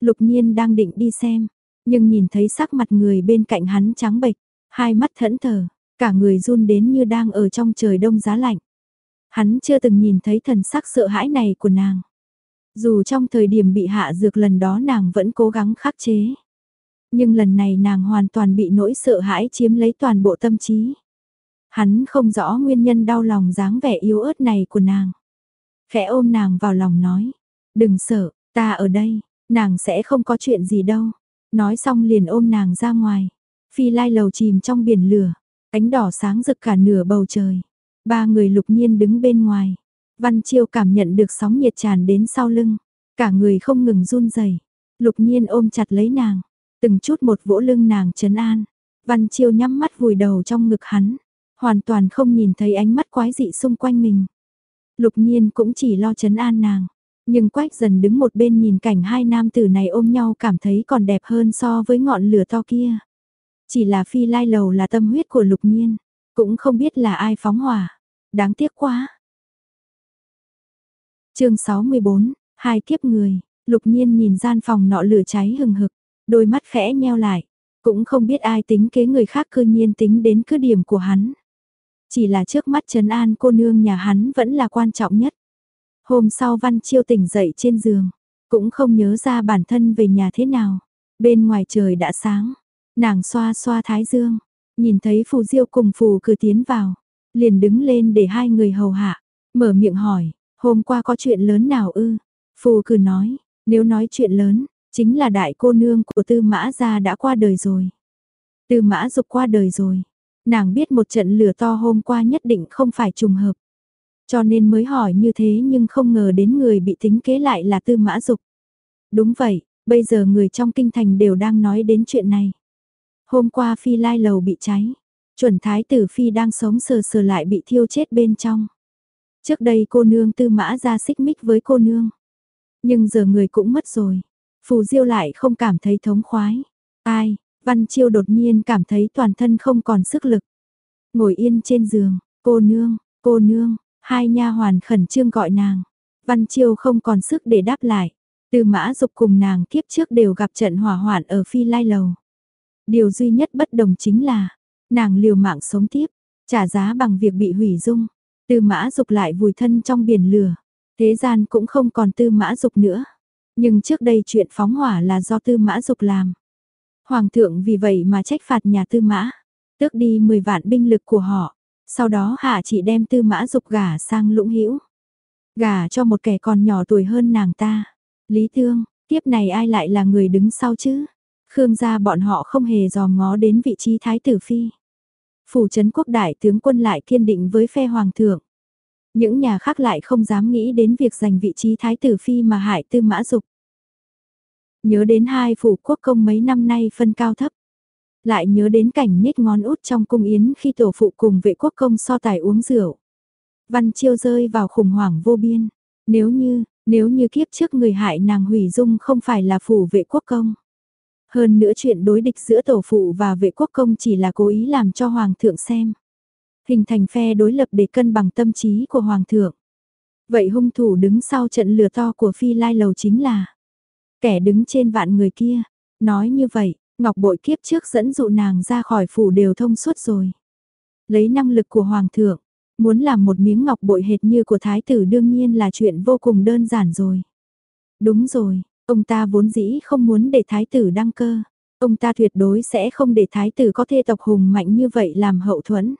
Lục nhiên đang định đi xem, nhưng nhìn thấy sắc mặt người bên cạnh hắn trắng bệch, hai mắt thẫn thờ, cả người run đến như đang ở trong trời đông giá lạnh. Hắn chưa từng nhìn thấy thần sắc sợ hãi này của nàng. Dù trong thời điểm bị hạ dược lần đó nàng vẫn cố gắng khắc chế. Nhưng lần này nàng hoàn toàn bị nỗi sợ hãi chiếm lấy toàn bộ tâm trí. Hắn không rõ nguyên nhân đau lòng dáng vẻ yếu ớt này của nàng. Khẽ ôm nàng vào lòng nói, đừng sợ, ta ở đây, nàng sẽ không có chuyện gì đâu. Nói xong liền ôm nàng ra ngoài. Phi lai lầu chìm trong biển lửa, ánh đỏ sáng rực cả nửa bầu trời. Ba người lục nhiên đứng bên ngoài. Văn Chiêu cảm nhận được sóng nhiệt tràn đến sau lưng. Cả người không ngừng run rẩy. Lục nhiên ôm chặt lấy nàng. Từng chút một vỗ lưng nàng trấn an. Văn Chiêu nhắm mắt vùi đầu trong ngực hắn. Hoàn toàn không nhìn thấy ánh mắt quái dị xung quanh mình. Lục nhiên cũng chỉ lo trấn an nàng. Nhưng quách dần đứng một bên nhìn cảnh hai nam tử này ôm nhau cảm thấy còn đẹp hơn so với ngọn lửa to kia. Chỉ là phi lai lầu là tâm huyết của lục nhiên. Cũng không biết là ai phóng hỏa. Đáng tiếc quá chương 64, hai kiếp người, lục nhiên nhìn gian phòng nọ lửa cháy hừng hực, đôi mắt khẽ nheo lại. Cũng không biết ai tính kế người khác cư nhiên tính đến cứ điểm của hắn. Chỉ là trước mắt Trấn An cô nương nhà hắn vẫn là quan trọng nhất. Hôm sau Văn Chiêu tỉnh dậy trên giường, cũng không nhớ ra bản thân về nhà thế nào. Bên ngoài trời đã sáng, nàng xoa xoa thái dương, nhìn thấy phù diêu cùng phù cứ tiến vào, liền đứng lên để hai người hầu hạ, mở miệng hỏi, hôm qua có chuyện lớn nào ư? Phù cử nói, nếu nói chuyện lớn, chính là đại cô nương của tư mã gia đã qua đời rồi. Tư mã dục qua đời rồi, nàng biết một trận lửa to hôm qua nhất định không phải trùng hợp. Cho nên mới hỏi như thế nhưng không ngờ đến người bị tính kế lại là tư mã dục. Đúng vậy, bây giờ người trong kinh thành đều đang nói đến chuyện này. Hôm qua phi lai lầu bị cháy, chuẩn thái tử phi đang sống sờ sờ lại bị thiêu chết bên trong. Trước đây cô nương tư mã ra xích mích với cô nương. Nhưng giờ người cũng mất rồi. Phù diêu lại không cảm thấy thống khoái. Ai, văn chiêu đột nhiên cảm thấy toàn thân không còn sức lực. Ngồi yên trên giường, cô nương, cô nương, Hai nha hoàn khẩn trương gọi nàng. Văn Chiêu không còn sức để đáp lại. Từ mã dục cùng nàng kiếp trước đều gặp trận hỏa hoạn ở phi lai lầu. Điều duy nhất bất đồng chính là, nàng liều mạng sống tiếp, trả giá bằng việc bị hủy dung. Tư mã dục lại vùi thân trong biển lửa. Thế gian cũng không còn tư mã dục nữa. Nhưng trước đây chuyện phóng hỏa là do tư mã dục làm. Hoàng thượng vì vậy mà trách phạt nhà tư mã. Tước đi 10 vạn binh lực của họ. Sau đó hạ chỉ đem tư mã dục gả sang lũng hữu Gả cho một kẻ còn nhỏ tuổi hơn nàng ta. Lý Thương, tiếp này ai lại là người đứng sau chứ? Khương gia bọn họ không hề dòm ngó đến vị trí thái tử phi. Phủ trấn quốc đại tướng quân lại kiên định với phe hoàng thượng. Những nhà khác lại không dám nghĩ đến việc giành vị trí thái tử phi mà hại tư mã dục. Nhớ đến hai phủ quốc công mấy năm nay phân cao thấp. Lại nhớ đến cảnh nhếch ngón út trong cung yến khi tổ phụ cùng vệ quốc công so tài uống rượu. Văn Chiêu rơi vào khủng hoảng vô biên. Nếu như, nếu như kiếp trước người hại nàng hủy dung không phải là phủ vệ quốc công. Hơn nữa chuyện đối địch giữa tổ phụ và vệ quốc công chỉ là cố ý làm cho hoàng thượng xem. Hình thành phe đối lập để cân bằng tâm trí của hoàng thượng. Vậy hung thủ đứng sau trận lừa to của phi lai lầu chính là kẻ đứng trên vạn người kia. Nói như vậy, Ngọc Bội kiếp trước dẫn dụ nàng ra khỏi phủ đều thông suốt rồi. Lấy năng lực của Hoàng thượng, muốn làm một miếng ngọc bội hệt như của Thái tử đương nhiên là chuyện vô cùng đơn giản rồi. Đúng rồi, ông ta vốn dĩ không muốn để Thái tử đăng cơ. Ông ta tuyệt đối sẽ không để Thái tử có thê tộc hùng mạnh như vậy làm hậu thuẫn.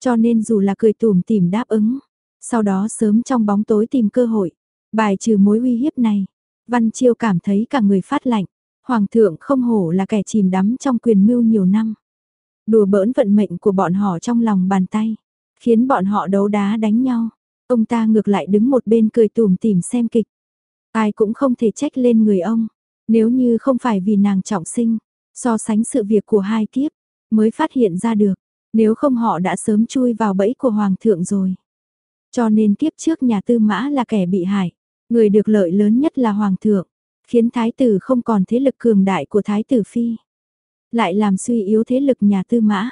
Cho nên dù là cười tùm tìm đáp ứng, sau đó sớm trong bóng tối tìm cơ hội, bài trừ mối uy hiếp này. Văn Chiêu cảm thấy cả người phát lạnh, Hoàng thượng không hổ là kẻ chìm đắm trong quyền mưu nhiều năm. Đùa bỡn vận mệnh của bọn họ trong lòng bàn tay, khiến bọn họ đấu đá đánh nhau. Ông ta ngược lại đứng một bên cười tùm tìm xem kịch. Ai cũng không thể trách lên người ông, nếu như không phải vì nàng trọng sinh, so sánh sự việc của hai kiếp, mới phát hiện ra được, nếu không họ đã sớm chui vào bẫy của Hoàng thượng rồi. Cho nên kiếp trước nhà tư mã là kẻ bị hại, người được lợi lớn nhất là Hoàng thượng khiến thái tử không còn thế lực cường đại của thái tử phi. Lại làm suy yếu thế lực nhà tư mã,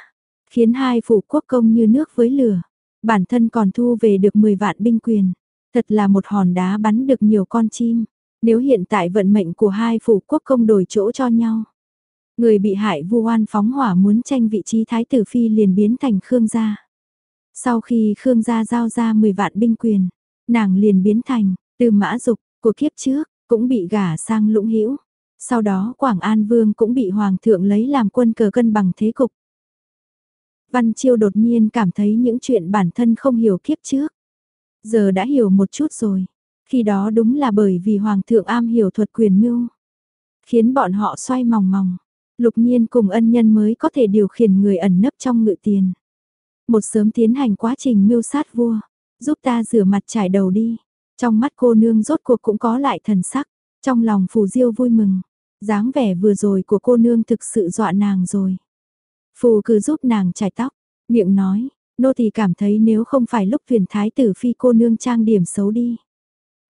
khiến hai phủ quốc công như nước với lửa, bản thân còn thu về được 10 vạn binh quyền. Thật là một hòn đá bắn được nhiều con chim, nếu hiện tại vận mệnh của hai phủ quốc công đổi chỗ cho nhau. Người bị hại vu oan phóng hỏa muốn tranh vị trí thái tử phi liền biến thành Khương gia. Sau khi Khương gia giao ra 10 vạn binh quyền, nàng liền biến thành từ mã dục của kiếp trước, cũng bị gả sang lũng hữu Sau đó Quảng An Vương cũng bị Hoàng thượng lấy làm quân cờ cân bằng thế cục. Văn Chiêu đột nhiên cảm thấy những chuyện bản thân không hiểu kiếp trước. Giờ đã hiểu một chút rồi. Khi đó đúng là bởi vì Hoàng thượng am hiểu thuật quyền mưu. Khiến bọn họ xoay mòng mòng. Lục nhiên cùng ân nhân mới có thể điều khiển người ẩn nấp trong ngự tiền. Một sớm tiến hành quá trình mưu sát vua. Giúp ta rửa mặt trải đầu đi. Trong mắt cô nương rốt cuộc cũng có lại thần sắc, trong lòng phù diêu vui mừng, dáng vẻ vừa rồi của cô nương thực sự dọa nàng rồi. Phù cứ giúp nàng trải tóc, miệng nói, nô thì cảm thấy nếu không phải lúc thuyền thái tử phi cô nương trang điểm xấu đi.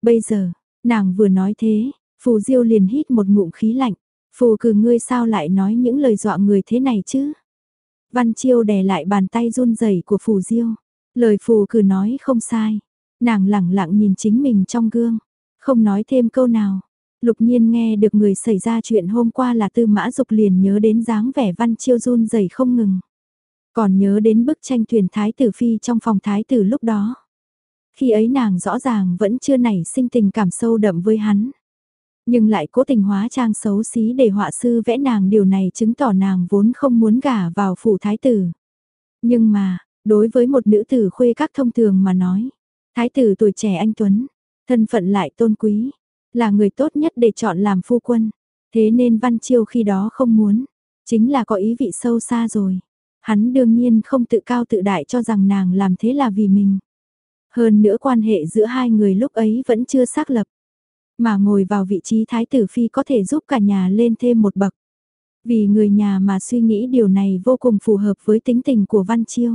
Bây giờ, nàng vừa nói thế, phù diêu liền hít một ngụm khí lạnh, phù cử ngươi sao lại nói những lời dọa người thế này chứ? Văn chiêu đè lại bàn tay run rẩy của phù diêu, lời phù cử nói không sai, Nàng lẳng lặng nhìn chính mình trong gương, không nói thêm câu nào. Lục nhiên nghe được người xảy ra chuyện hôm qua là tư mã dục liền nhớ đến dáng vẻ văn chiêu run rẩy không ngừng. Còn nhớ đến bức tranh thuyền thái tử phi trong phòng thái tử lúc đó. Khi ấy nàng rõ ràng vẫn chưa nảy sinh tình cảm sâu đậm với hắn. Nhưng lại cố tình hóa trang xấu xí để họa sư vẽ nàng điều này chứng tỏ nàng vốn không muốn gả vào phủ thái tử. Nhưng mà, đối với một nữ tử khuê các thông thường mà nói, Thái tử tuổi trẻ anh Tuấn, thân phận lại tôn quý, là người tốt nhất để chọn làm phu quân. Thế nên Văn Chiêu khi đó không muốn, chính là có ý vị sâu xa rồi. Hắn đương nhiên không tự cao tự đại cho rằng nàng làm thế là vì mình. Hơn nữa quan hệ giữa hai người lúc ấy vẫn chưa xác lập. Mà ngồi vào vị trí thái tử phi có thể giúp cả nhà lên thêm một bậc. Vì người nhà mà suy nghĩ điều này vô cùng phù hợp với tính tình của Văn Chiêu.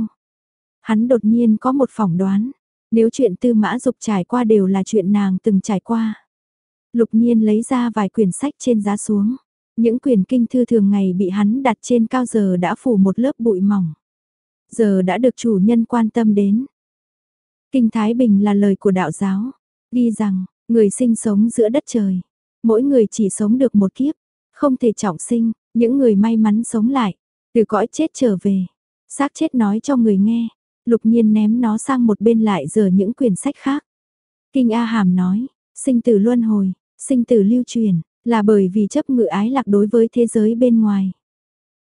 Hắn đột nhiên có một phỏng đoán, nếu chuyện tư mã dục trải qua đều là chuyện nàng từng trải qua. Lục nhiên lấy ra vài quyển sách trên giá xuống. Những quyển kinh thư thường ngày bị hắn đặt trên cao giờ đã phủ một lớp bụi mỏng. Giờ đã được chủ nhân quan tâm đến. Kinh Thái Bình là lời của đạo giáo. Ghi rằng, người sinh sống giữa đất trời. Mỗi người chỉ sống được một kiếp. Không thể trọng sinh, những người may mắn sống lại. Từ cõi chết trở về. xác chết nói cho người nghe. Lục nhiên ném nó sang một bên lại giờ những quyển sách khác. Kinh A Hàm nói, sinh tử luân hồi, sinh tử lưu truyền, là bởi vì chấp ngự ái lạc đối với thế giới bên ngoài.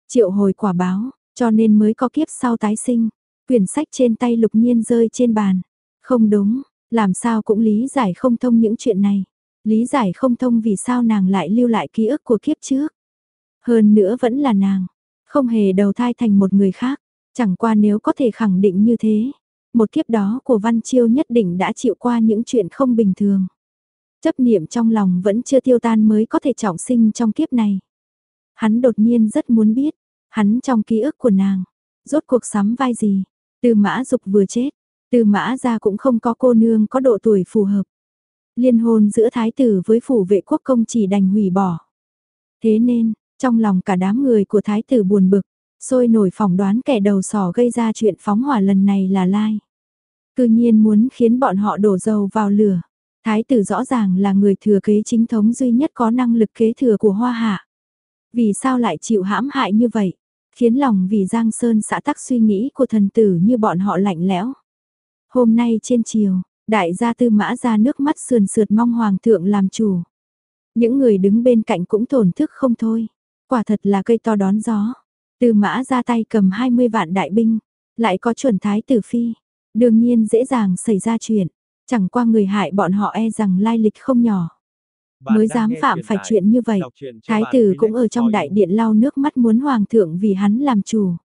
Triệu hồi quả báo, cho nên mới có kiếp sau tái sinh. Quyển sách trên tay lục nhiên rơi trên bàn. Không đúng, làm sao cũng lý giải không thông những chuyện này. Lý giải không thông vì sao nàng lại lưu lại ký ức của kiếp trước. Hơn nữa vẫn là nàng, không hề đầu thai thành một người khác. Chẳng qua nếu có thể khẳng định như thế, một kiếp đó của Văn Chiêu nhất định đã chịu qua những chuyện không bình thường. Chấp niệm trong lòng vẫn chưa tiêu tan mới có thể trọng sinh trong kiếp này. Hắn đột nhiên rất muốn biết, hắn trong ký ức của nàng, rốt cuộc sắm vai gì, từ mã dục vừa chết, Từ mã ra cũng không có cô nương có độ tuổi phù hợp. Liên hôn giữa thái tử với phủ vệ quốc công chỉ đành hủy bỏ. Thế nên, trong lòng cả đám người của thái tử buồn bực, sôi nổi phỏng đoán kẻ đầu sỏ gây ra chuyện phóng hỏa lần này là Lai. Cư nhiên muốn khiến bọn họ đổ dầu vào lửa. Thái tử rõ ràng là người thừa kế chính thống duy nhất có năng lực kế thừa của Hoa Hạ. Vì sao lại chịu hãm hại như vậy? Khiến lòng vì Giang Sơn xã tắc suy nghĩ của thần tử như bọn họ lạnh lẽo. Hôm nay trên chiều, đại gia tư mã ra nước mắt sườn sượt mong hoàng thượng làm chủ. Những người đứng bên cạnh cũng thổn thức không thôi. Quả thật là cây to đón gió. Tư mã ra tay cầm 20 vạn đại binh, lại có chuẩn thái tử phi. Đương nhiên dễ dàng xảy ra chuyện, chẳng qua người hại bọn họ e rằng lai lịch không nhỏ. Mới dám phạm phải chuyện như vậy, thái tử cũng ở trong đại điện lau nước mắt muốn hoàng thượng vì hắn làm chủ.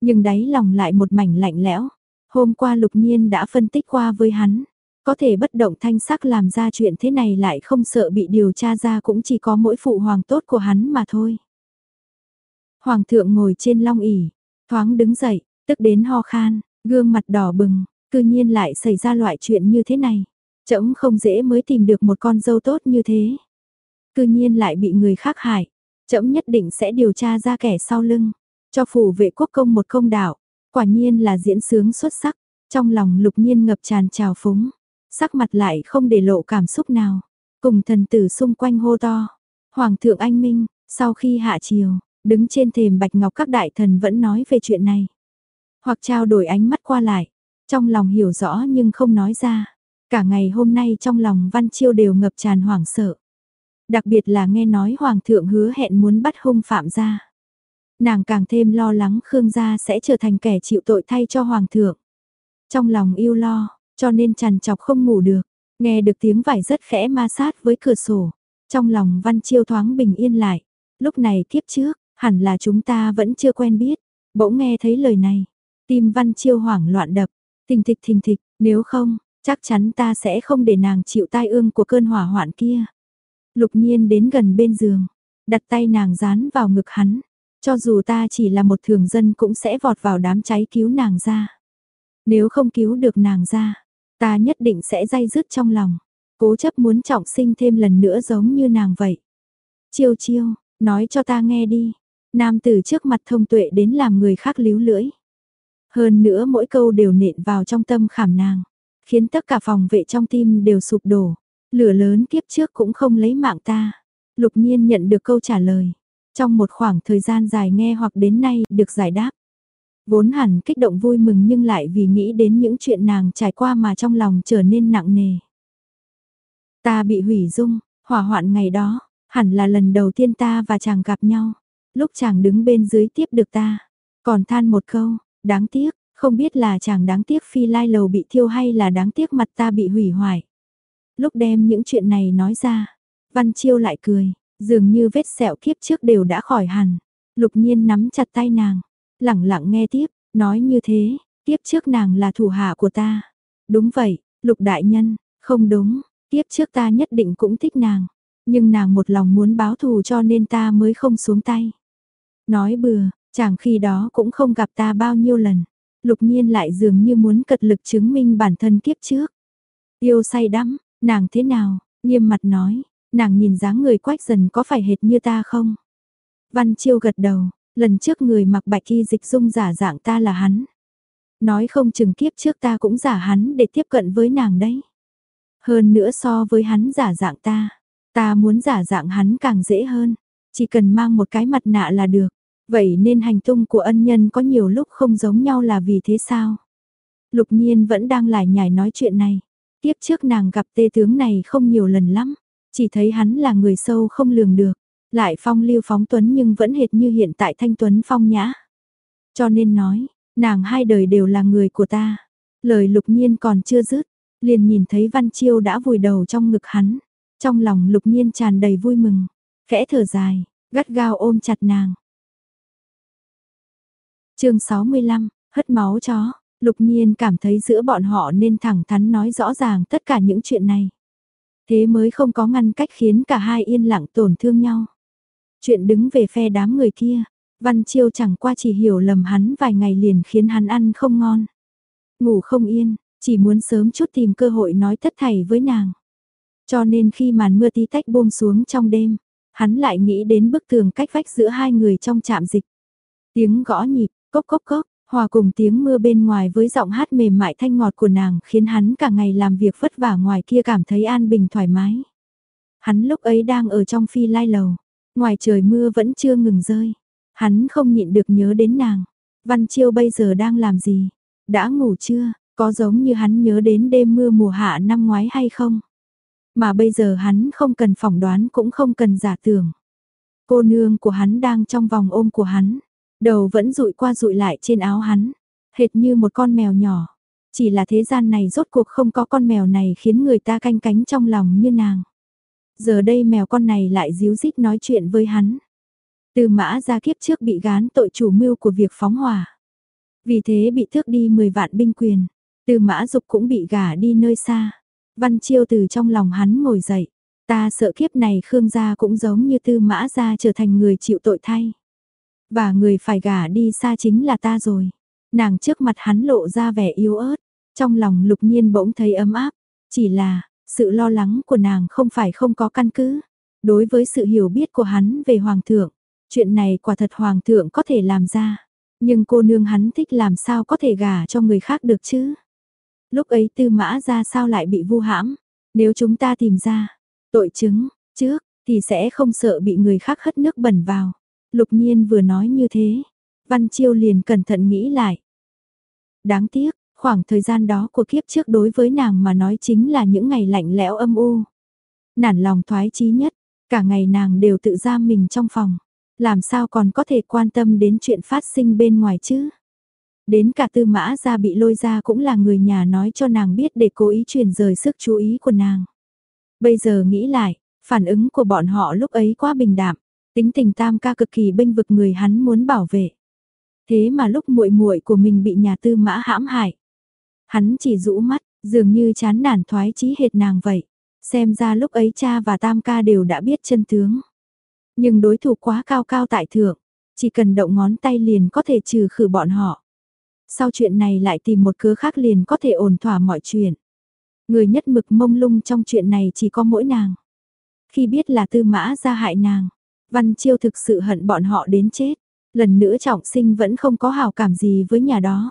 Nhưng đáy lòng lại một mảnh lạnh lẽo, hôm qua lục nhiên đã phân tích qua với hắn. Có thể bất động thanh sắc làm ra chuyện thế này lại không sợ bị điều tra ra cũng chỉ có mỗi phụ hoàng tốt của hắn mà thôi. Hoàng thượng ngồi trên long ỷ thoáng đứng dậy, tức đến ho khan, gương mặt đỏ bừng, cư nhiên lại xảy ra loại chuyện như thế này. Chấm không dễ mới tìm được một con dâu tốt như thế. Cư nhiên lại bị người khác hại. Chấm nhất định sẽ điều tra ra kẻ sau lưng. Cho phủ vệ quốc công một công đạo. Quả nhiên là diễn sướng xuất sắc. Trong lòng lục nhiên ngập tràn trào phúng. Sắc mặt lại không để lộ cảm xúc nào. Cùng thần tử xung quanh hô to. Hoàng thượng anh minh, sau khi hạ chiều, đứng trên thềm bạch ngọc các đại thần vẫn nói về chuyện này. Hoặc trao đổi ánh mắt qua lại. Trong lòng hiểu rõ nhưng không nói ra. Cả ngày hôm nay trong lòng Văn Chiêu đều ngập tràn hoảng sợ. Đặc biệt là nghe nói Hoàng thượng hứa hẹn muốn bắt hung phạm gia. Nàng càng thêm lo lắng Khương gia sẽ trở thành kẻ chịu tội thay cho Hoàng thượng. Trong lòng yêu lo, cho nên trằn chọc không ngủ được. Nghe được tiếng vải rất khẽ ma sát với cửa sổ. Trong lòng Văn Chiêu thoáng bình yên lại. Lúc này kiếp trước, hẳn là chúng ta vẫn chưa quen biết. Bỗng nghe thấy lời này. Tim Văn Chiêu hoảng loạn đập. Thình thịch thình thịch, nếu không, chắc chắn ta sẽ không để nàng chịu tai ương của cơn hỏa hoạn kia. Lục nhiên đến gần bên giường, đặt tay nàng dán vào ngực hắn, cho dù ta chỉ là một thường dân cũng sẽ vọt vào đám cháy cứu nàng ra. Nếu không cứu được nàng ra, ta nhất định sẽ dây dứt trong lòng, cố chấp muốn trọng sinh thêm lần nữa giống như nàng vậy. Chiêu chiêu, nói cho ta nghe đi, nam tử trước mặt thông tuệ đến làm người khác líu lưỡi. Hơn nữa mỗi câu đều nện vào trong tâm khảm nàng, khiến tất cả phòng vệ trong tim đều sụp đổ. Lửa lớn kiếp trước cũng không lấy mạng ta. Lục nhiên nhận được câu trả lời. Trong một khoảng thời gian dài nghe hoặc đến nay được giải đáp. Vốn hẳn kích động vui mừng nhưng lại vì nghĩ đến những chuyện nàng trải qua mà trong lòng trở nên nặng nề. Ta bị hủy dung, hỏa hoạn ngày đó, hẳn là lần đầu tiên ta và chàng gặp nhau. Lúc chàng đứng bên dưới tiếp được ta, còn than một câu, Đáng tiếc, không biết là chàng đáng tiếc phi lai lầu bị thiêu hay là đáng tiếc mặt ta bị hủy hoại. Lúc đem những chuyện này nói ra, Văn Chiêu lại cười, dường như vết sẹo kiếp trước đều đã khỏi hẳn. Lục nhiên nắm chặt tay nàng, lặng lặng nghe tiếp, nói như thế, kiếp trước nàng là thủ hạ của ta. Đúng vậy, lục đại nhân, không đúng, kiếp trước ta nhất định cũng thích nàng. Nhưng nàng một lòng muốn báo thù cho nên ta mới không xuống tay. Nói bừa, Chàng khi đó cũng không gặp ta bao nhiêu lần. Lục nhiên lại dường như muốn cật lực chứng minh bản thân kiếp trước. Yêu say đắm, nàng thế nào, nghiêm mặt nói, nàng nhìn dáng người quách dần có phải hệt như ta không? Văn chiêu gật đầu, lần trước người mặc bạch y dịch dung giả dạng ta là hắn. Nói không chừng kiếp trước ta cũng giả hắn để tiếp cận với nàng đấy. Hơn nữa so với hắn giả dạng ta, ta muốn giả dạng hắn càng dễ hơn, chỉ cần mang một cái mặt nạ là được. Vậy nên hành tung của ân nhân có nhiều lúc không giống nhau là vì thế sao? Lục nhiên vẫn đang lải nhải nói chuyện này. Tiếp trước nàng gặp tê tướng này không nhiều lần lắm. Chỉ thấy hắn là người sâu không lường được. Lại phong lưu phóng tuấn nhưng vẫn hệt như hiện tại thanh tuấn phong nhã. Cho nên nói, nàng hai đời đều là người của ta. Lời lục nhiên còn chưa dứt, liền nhìn thấy Văn Chiêu đã vùi đầu trong ngực hắn. Trong lòng lục nhiên tràn đầy vui mừng, khẽ thở dài, gắt gao ôm chặt nàng chương 65, hất máu chó, lục nhiên cảm thấy giữa bọn họ nên thẳng thắn nói rõ ràng tất cả những chuyện này. Thế mới không có ngăn cách khiến cả hai yên lặng tổn thương nhau. Chuyện đứng về phe đám người kia, Văn Chiêu chẳng qua chỉ hiểu lầm hắn vài ngày liền khiến hắn ăn không ngon. Ngủ không yên, chỉ muốn sớm chút tìm cơ hội nói tất thảy với nàng. Cho nên khi màn mưa tí tách buông xuống trong đêm, hắn lại nghĩ đến bức tường cách vách giữa hai người trong trạm dịch. Tiếng gõ nhịp, cốc cốc cốc, hòa cùng tiếng mưa bên ngoài với giọng hát mềm mại thanh ngọt của nàng khiến hắn cả ngày làm việc vất vả ngoài kia cảm thấy an bình thoải mái. Hắn lúc ấy đang ở trong phi lai lầu, ngoài trời mưa vẫn chưa ngừng rơi. Hắn không nhịn được nhớ đến nàng. Văn Chiêu bây giờ đang làm gì? Đã ngủ chưa? Có giống như hắn nhớ đến đêm mưa mùa hạ năm ngoái hay không? Mà bây giờ hắn không cần phỏng đoán cũng không cần giả tưởng. Cô nương của hắn đang trong vòng ôm của hắn. Đầu vẫn rụi qua rụi lại trên áo hắn. Hệt như một con mèo nhỏ. Chỉ là thế gian này rốt cuộc không có con mèo này khiến người ta canh cánh trong lòng như nàng. Giờ đây mèo con này lại díu dít nói chuyện với hắn. Từ mã ra kiếp trước bị gán tội chủ mưu của việc phóng hỏa. Vì thế bị thước đi 10 vạn binh quyền. Từ mã dục cũng bị gả đi nơi xa. Văn chiêu từ trong lòng hắn ngồi dậy. Ta sợ kiếp này Khương gia cũng giống như tư mã gia trở thành người chịu tội thay. Và người phải gả đi xa chính là ta rồi. Nàng trước mặt hắn lộ ra vẻ yếu ớt. Trong lòng lục nhiên bỗng thấy ấm áp. Chỉ là, sự lo lắng của nàng không phải không có căn cứ. Đối với sự hiểu biết của hắn về hoàng thượng, chuyện này quả thật hoàng thượng có thể làm ra. Nhưng cô nương hắn thích làm sao có thể gả cho người khác được chứ? Lúc ấy tư mã ra sao lại bị vu hãm? Nếu chúng ta tìm ra tội chứng trước thì sẽ không sợ bị người khác hất nước bẩn vào. Lục nhiên vừa nói như thế. Văn Chiêu liền cẩn thận nghĩ lại. Đáng tiếc, khoảng thời gian đó của kiếp trước đối với nàng mà nói chính là những ngày lạnh lẽo âm u. Nản lòng thoái chí nhất, cả ngày nàng đều tự giam mình trong phòng. Làm sao còn có thể quan tâm đến chuyện phát sinh bên ngoài chứ? Đến cả tư mã ra bị lôi ra cũng là người nhà nói cho nàng biết để cố ý truyền rời sức chú ý của nàng. Bây giờ nghĩ lại, phản ứng của bọn họ lúc ấy quá bình đạm, tính tình tam ca cực kỳ bênh vực người hắn muốn bảo vệ. Thế mà lúc muội muội của mình bị nhà tư mã hãm hại, hắn chỉ rũ mắt, dường như chán nản thoái chí hệt nàng vậy. Xem ra lúc ấy cha và tam ca đều đã biết chân tướng. Nhưng đối thủ quá cao cao tại thượng, chỉ cần động ngón tay liền có thể trừ khử bọn họ. Sau chuyện này lại tìm một cớ khác liền có thể ổn thỏa mọi chuyện. Người nhất mực mông lung trong chuyện này chỉ có mỗi nàng. Khi biết là tư mã ra hại nàng, Văn Chiêu thực sự hận bọn họ đến chết. Lần nữa trọng sinh vẫn không có hào cảm gì với nhà đó.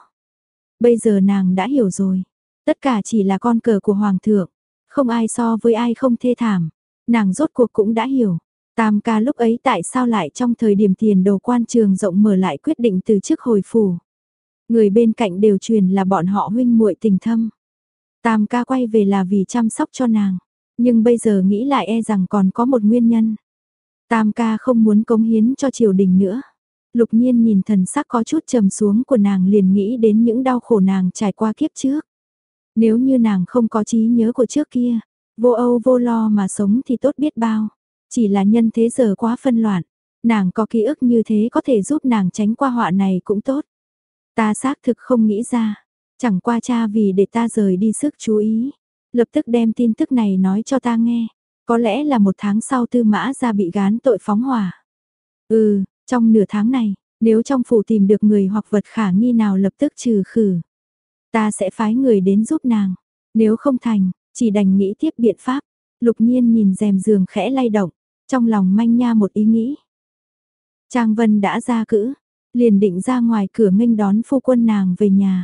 Bây giờ nàng đã hiểu rồi. Tất cả chỉ là con cờ của Hoàng thượng. Không ai so với ai không thê thảm. Nàng rốt cuộc cũng đã hiểu. Tam ca lúc ấy tại sao lại trong thời điểm tiền đồ quan trường rộng mở lại quyết định từ chức hồi phủ. Người bên cạnh đều truyền là bọn họ huynh muội tình thâm. Tam ca quay về là vì chăm sóc cho nàng. Nhưng bây giờ nghĩ lại e rằng còn có một nguyên nhân. Tam ca không muốn cống hiến cho triều đình nữa. Lục nhiên nhìn thần sắc có chút trầm xuống của nàng liền nghĩ đến những đau khổ nàng trải qua kiếp trước. Nếu như nàng không có trí nhớ của trước kia, vô âu vô lo mà sống thì tốt biết bao. Chỉ là nhân thế giờ quá phân loạn, nàng có ký ức như thế có thể giúp nàng tránh qua họa này cũng tốt. Ta xác thực không nghĩ ra, chẳng qua cha vì để ta rời đi sức chú ý, lập tức đem tin tức này nói cho ta nghe. Có lẽ là một tháng sau tư mã ra bị gán tội phóng hỏa. Ừ, trong nửa tháng này, nếu trong phủ tìm được người hoặc vật khả nghi nào lập tức trừ khử. Ta sẽ phái người đến giúp nàng. Nếu không thành, chỉ đành nghĩ tiếp biện pháp. Lục nhiên nhìn rèm giường khẽ lay động, trong lòng manh nha một ý nghĩ. Trang Vân đã ra cữ, liền định ra ngoài cửa nghênh đón phu quân nàng về nhà.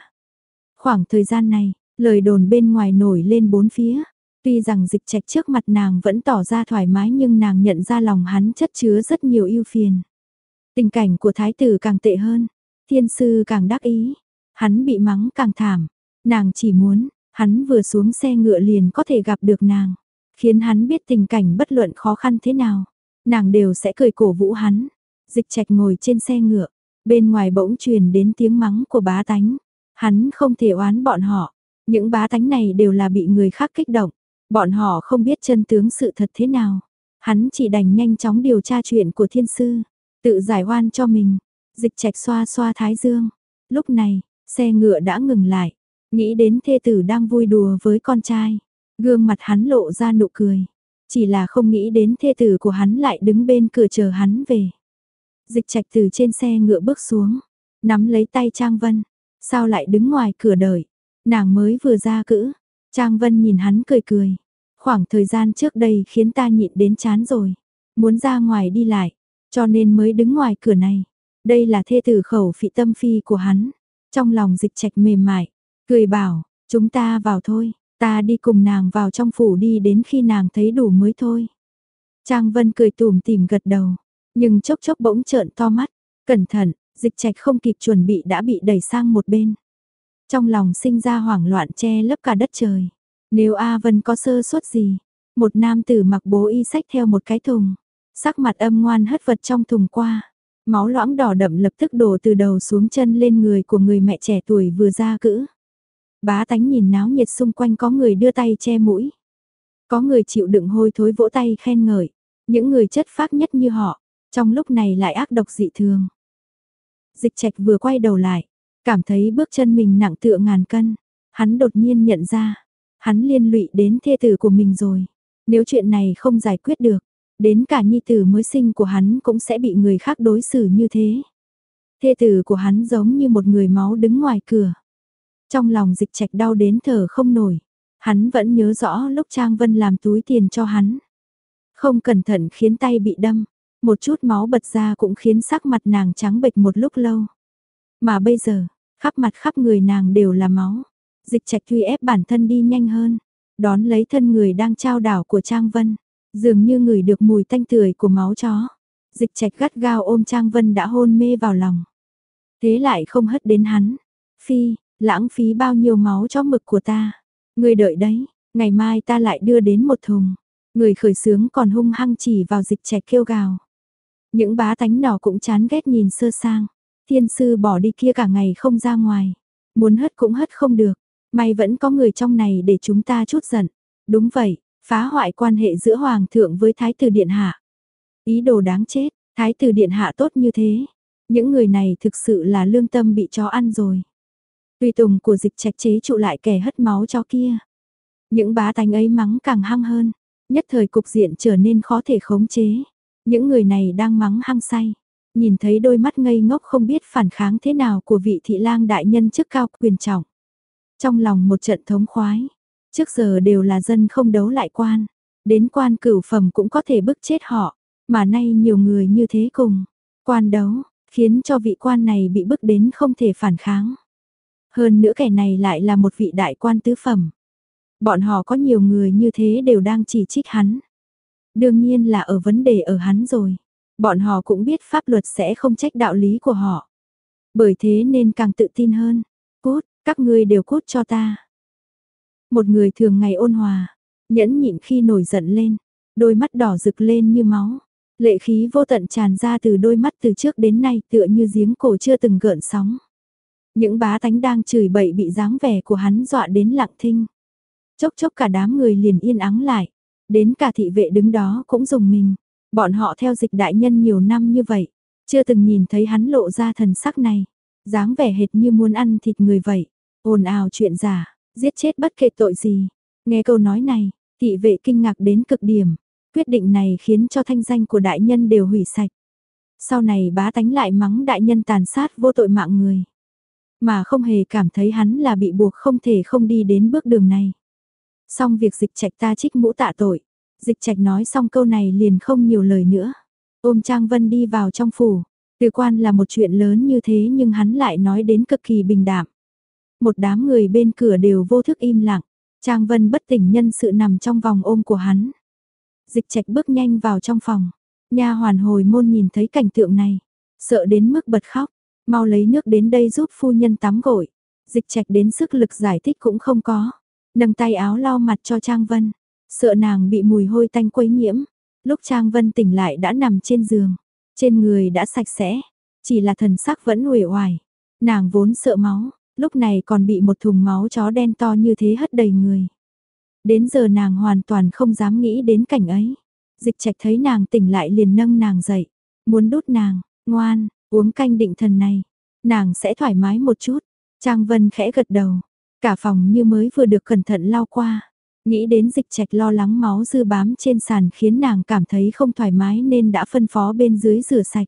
Khoảng thời gian này, lời đồn bên ngoài nổi lên bốn phía. Tuy rằng dịch trạch trước mặt nàng vẫn tỏ ra thoải mái nhưng nàng nhận ra lòng hắn chất chứa rất nhiều ưu phiền. Tình cảnh của thái tử càng tệ hơn, thiên sư càng đắc ý, hắn bị mắng càng thảm, nàng chỉ muốn, hắn vừa xuống xe ngựa liền có thể gặp được nàng, khiến hắn biết tình cảnh bất luận khó khăn thế nào, nàng đều sẽ cười cổ vũ hắn. Dịch trạch ngồi trên xe ngựa, bên ngoài bỗng truyền đến tiếng mắng của bá tánh, hắn không thể oán bọn họ, những bá tánh này đều là bị người khác kích động, bọn họ không biết chân tướng sự thật thế nào, hắn chỉ đành nhanh chóng điều tra chuyện của thiên sư. Tự giải oan cho mình, dịch trạch xoa xoa thái dương. Lúc này, xe ngựa đã ngừng lại, nghĩ đến thê tử đang vui đùa với con trai. Gương mặt hắn lộ ra nụ cười, chỉ là không nghĩ đến thê tử của hắn lại đứng bên cửa chờ hắn về. Dịch trạch từ trên xe ngựa bước xuống, nắm lấy tay Trang Vân, sao lại đứng ngoài cửa đợi. Nàng mới vừa ra cữ, Trang Vân nhìn hắn cười cười. Khoảng thời gian trước đây khiến ta nhịn đến chán rồi. Muốn ra ngoài đi lại, cho nên mới đứng ngoài cửa này. Đây là thê tử khẩu phị tâm phi của hắn. Trong lòng dịch trạch mềm mại, cười bảo, chúng ta vào thôi, ta đi cùng nàng vào trong phủ đi đến khi nàng thấy đủ mới thôi. Trang Vân cười tủm tìm gật đầu, nhưng chốc chốc bỗng trợn to mắt, cẩn thận, dịch trạch không kịp chuẩn bị đã bị đẩy sang một bên. Trong lòng sinh ra hoảng loạn che lấp cả đất trời. Nếu A Vân có sơ suất gì, một nam tử mặc bố y sách theo một cái thùng, sắc mặt âm ngoan hất vật trong thùng qua. Máu loãng đỏ đậm lập tức đổ từ đầu xuống chân lên người của người mẹ trẻ tuổi vừa ra cữ. Bá tánh nhìn náo nhiệt xung quanh có người đưa tay che mũi. Có người chịu đựng hôi thối vỗ tay khen ngợi. Những người chất phác nhất như họ, trong lúc này lại ác độc dị thường. Dịch trạch vừa quay đầu lại, cảm thấy bước chân mình nặng tựa ngàn cân. Hắn đột nhiên nhận ra, hắn liên lụy đến thê tử của mình rồi. Nếu chuyện này không giải quyết được, đến cả nhi tử mới sinh của hắn cũng sẽ bị người khác đối xử như thế. Thê tử của hắn giống như một người máu đứng ngoài cửa. Trong lòng dịch trạch đau đến thở không nổi. Hắn vẫn nhớ rõ lúc Trang Vân làm túi tiền cho hắn. Không cẩn thận khiến tay bị đâm. Một chút máu bật ra cũng khiến sắc mặt nàng trắng bệch một lúc lâu. Mà bây giờ, khắp mặt khắp người nàng đều là máu. Dịch trạch tuy ép bản thân đi nhanh hơn. Đón lấy thân người đang trao đảo của Trang Vân. Dường như người được mùi tanh tưởi của máu chó. Dịch trạch gắt gao ôm Trang Vân đã hôn mê vào lòng. Thế lại không hất đến hắn. Phi, lãng phí bao nhiêu máu chó mực của ta. Người đợi đấy, ngày mai ta lại đưa đến một thùng. Người khởi sướng còn hung hăng chỉ vào dịch trạch kêu gào. Những bá tánh nỏ cũng chán ghét nhìn sơ sang. Thiên sư bỏ đi kia cả ngày không ra ngoài. Muốn hất cũng hất không được. May vẫn có người trong này để chúng ta chút giận. Đúng vậy, phá hoại quan hệ giữa Hoàng thượng với Thái tử Điện Hạ. Ý đồ đáng chết, Thái tử Điện Hạ tốt như thế. Những người này thực sự là lương tâm bị chó ăn rồi. Tùy tùng của dịch trạch chế trụ lại kẻ hất máu cho kia. Những bá tánh ấy mắng càng hăng hơn. Nhất thời cục diện trở nên khó thể khống chế. Những người này đang mắng hăng say. Nhìn thấy đôi mắt ngây ngốc không biết phản kháng thế nào của vị thị lang đại nhân chức cao quyền trọng. Trong lòng một trận thống khoái. Trước giờ đều là dân không đấu lại quan. Đến quan cửu phẩm cũng có thể bức chết họ. Mà nay nhiều người như thế cùng. Quan đấu, khiến cho vị quan này bị bức đến không thể phản kháng. Hơn nữa kẻ này lại là một vị đại quan tứ phẩm. Bọn họ có nhiều người như thế đều đang chỉ trích hắn. Đương nhiên là ở vấn đề ở hắn rồi. Bọn họ cũng biết pháp luật sẽ không trách đạo lý của họ. Bởi thế nên càng tự tin hơn. Cút, các ngươi đều cút cho ta. Một người thường ngày ôn hòa, nhẫn nhịn khi nổi giận lên, đôi mắt đỏ rực lên như máu. Lệ khí vô tận tràn ra từ đôi mắt từ trước đến nay tựa như giếng cổ chưa từng gợn sóng. Những bá tánh đang chửi bậy bị dáng vẻ của hắn dọa đến lặng thinh. Chốc chốc cả đám người liền yên ắng lại. Đến cả thị vệ đứng đó cũng dùng mình. Bọn họ theo dịch đại nhân nhiều năm như vậy. Chưa từng nhìn thấy hắn lộ ra thần sắc này. dáng vẻ hệt như muốn ăn thịt người vậy. ồn ào chuyện giả, giết chết bất kể tội gì. Nghe câu nói này, thị vệ kinh ngạc đến cực điểm. Quyết định này khiến cho thanh danh của đại nhân đều hủy sạch. Sau này bá tánh lại mắng đại nhân tàn sát vô tội mạng người mà không hề cảm thấy hắn là bị buộc không thể không đi đến bước đường này. Xong việc dịch trạch ta trích mũ tạ tội, dịch trạch nói xong câu này liền không nhiều lời nữa. Ôm Trang Vân đi vào trong phủ, từ quan là một chuyện lớn như thế nhưng hắn lại nói đến cực kỳ bình đạm. Một đám người bên cửa đều vô thức im lặng, Trang Vân bất tỉnh nhân sự nằm trong vòng ôm của hắn. Dịch trạch bước nhanh vào trong phòng, nha hoàn hồi môn nhìn thấy cảnh tượng này, sợ đến mức bật khóc, Mau lấy nước đến đây giúp phu nhân tắm gội. Dịch trạch đến sức lực giải thích cũng không có. Nâng tay áo lau mặt cho Trang Vân. Sợ nàng bị mùi hôi tanh quấy nhiễm. Lúc Trang Vân tỉnh lại đã nằm trên giường. Trên người đã sạch sẽ. Chỉ là thần sắc vẫn uể oải. Nàng vốn sợ máu. Lúc này còn bị một thùng máu chó đen to như thế hất đầy người. Đến giờ nàng hoàn toàn không dám nghĩ đến cảnh ấy. Dịch trạch thấy nàng tỉnh lại liền nâng nàng dậy. Muốn đút nàng, ngoan, Uống canh định thần này, nàng sẽ thoải mái một chút. Trang Vân khẽ gật đầu, cả phòng như mới vừa được cẩn thận lau qua. Nghĩ đến dịch trạch lo lắng máu dư bám trên sàn khiến nàng cảm thấy không thoải mái nên đã phân phó bên dưới rửa sạch.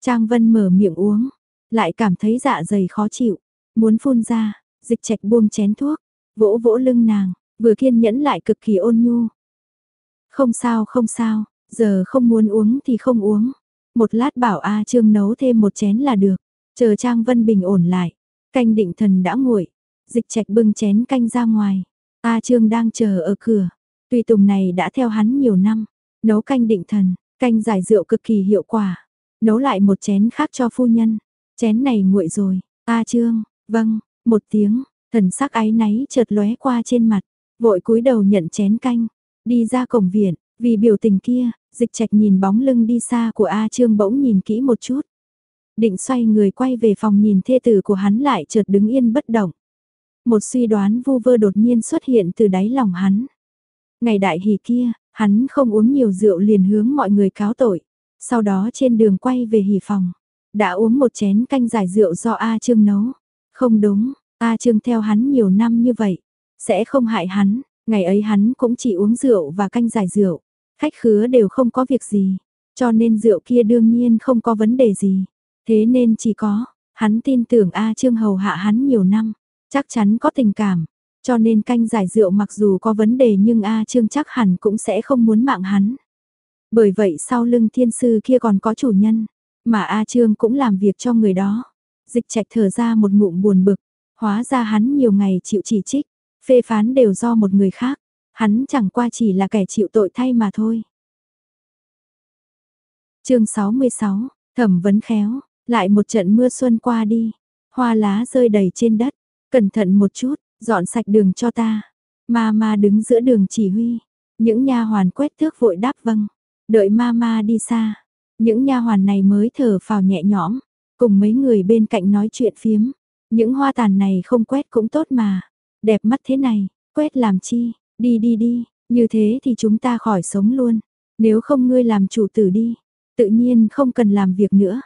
Trang Vân mở miệng uống, lại cảm thấy dạ dày khó chịu, muốn phun ra, Dịch trạch buông chén thuốc, vỗ vỗ lưng nàng, vừa kiên nhẫn lại cực kỳ ôn nhu. Không sao không sao, giờ không muốn uống thì không uống. Một lát bảo A Trương nấu thêm một chén là được, chờ Trang Vân bình ổn lại. Canh định thần đã nguội, dịch trạch bưng chén canh ra ngoài. A Trương đang chờ ở cửa, tùy tùng này đã theo hắn nhiều năm, nấu canh định thần, canh giải rượu cực kỳ hiệu quả. Nấu lại một chén khác cho phu nhân, chén này nguội rồi, A Trương, vâng, một tiếng, thần sắc áy náy chợt lóe qua trên mặt, vội cúi đầu nhận chén canh, đi ra cổng viện, vì biểu tình kia, dịch trạch nhìn bóng lưng đi xa của A Trương bỗng nhìn kỹ một chút. Định xoay người quay về phòng nhìn thê tử của hắn lại chợt đứng yên bất động. Một suy đoán vu vơ đột nhiên xuất hiện từ đáy lòng hắn. Ngày đại hỷ kia, hắn không uống nhiều rượu liền hướng mọi người cáo tội. Sau đó trên đường quay về hỷ phòng, đã uống một chén canh giải rượu do A Trương nấu. Không đúng, A Trương theo hắn nhiều năm như vậy, sẽ không hại hắn, ngày ấy hắn cũng chỉ uống rượu và canh giải rượu, khách khứa đều không có việc gì, cho nên rượu kia đương nhiên không có vấn đề gì. Thế nên chỉ có, hắn tin tưởng A Trương hầu hạ hắn nhiều năm, chắc chắn có tình cảm, cho nên canh giải rượu mặc dù có vấn đề nhưng A Trương chắc hẳn cũng sẽ không muốn mạng hắn. Bởi vậy sau lưng thiên sư kia còn có chủ nhân, mà A Trương cũng làm việc cho người đó. Dịch trạch thở ra một ngụm buồn bực, hóa ra hắn nhiều ngày chịu chỉ trích, phê phán đều do một người khác, hắn chẳng qua chỉ là kẻ chịu tội thay mà thôi. chương 66, thẩm vấn khéo, lại một trận mưa xuân qua đi, hoa lá rơi đầy trên đất, cẩn thận một chút, dọn sạch đường cho ta. Ma ma đứng giữa đường chỉ huy, những nha hoàn quét thước vội đáp vâng, đợi ma ma đi xa. Những nha hoàn này mới thở phào nhẹ nhõm, cùng mấy người bên cạnh nói chuyện phiếm. Những hoa tàn này không quét cũng tốt mà, đẹp mắt thế này, quét làm chi, đi đi đi, như thế thì chúng ta khỏi sống luôn. Nếu không ngươi làm chủ tử đi, tự nhiên không cần làm việc nữa.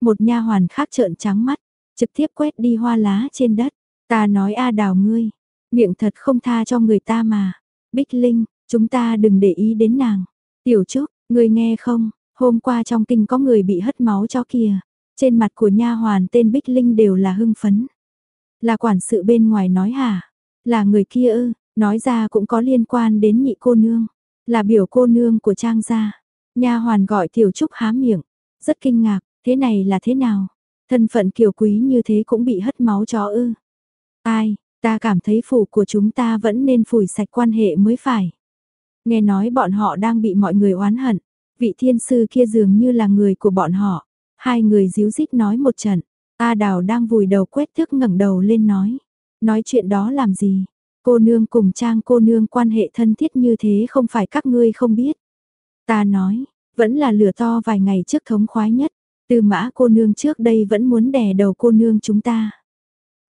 Một nha hoàn khác trợn trắng mắt, trực tiếp quét đi hoa lá trên đất. Ta nói a đào ngươi, miệng thật không tha cho người ta mà. Bích Linh, chúng ta đừng để ý đến nàng. Tiểu Trúc, ngươi nghe không, hôm qua trong kinh có người bị hất máu cho kìa. Trên mặt của nha hoàn tên Bích Linh đều là hưng phấn. Là quản sự bên ngoài nói hả? Là người kia ư, nói ra cũng có liên quan đến nhị cô nương. Là biểu cô nương của trang gia. Nha hoàn gọi Tiểu Trúc há miệng. Rất kinh ngạc, thế này là thế nào? Thân phận kiều quý như thế cũng bị hất máu chó ư. Ai, ta cảm thấy phủ của chúng ta vẫn nên phủi sạch quan hệ mới phải. Nghe nói bọn họ đang bị mọi người oán hận. Vị thiên sư kia dường như là người của bọn họ. Hai người díu dít nói một trận. A Đào đang vùi đầu quét thước ngẩng đầu lên nói. Nói chuyện đó làm gì? Cô nương cùng trang cô nương quan hệ thân thiết như thế không phải các ngươi không biết. Ta nói, vẫn là lửa to vài ngày trước thống khoái nhất. Từ mã cô nương trước đây vẫn muốn đè đầu cô nương chúng ta.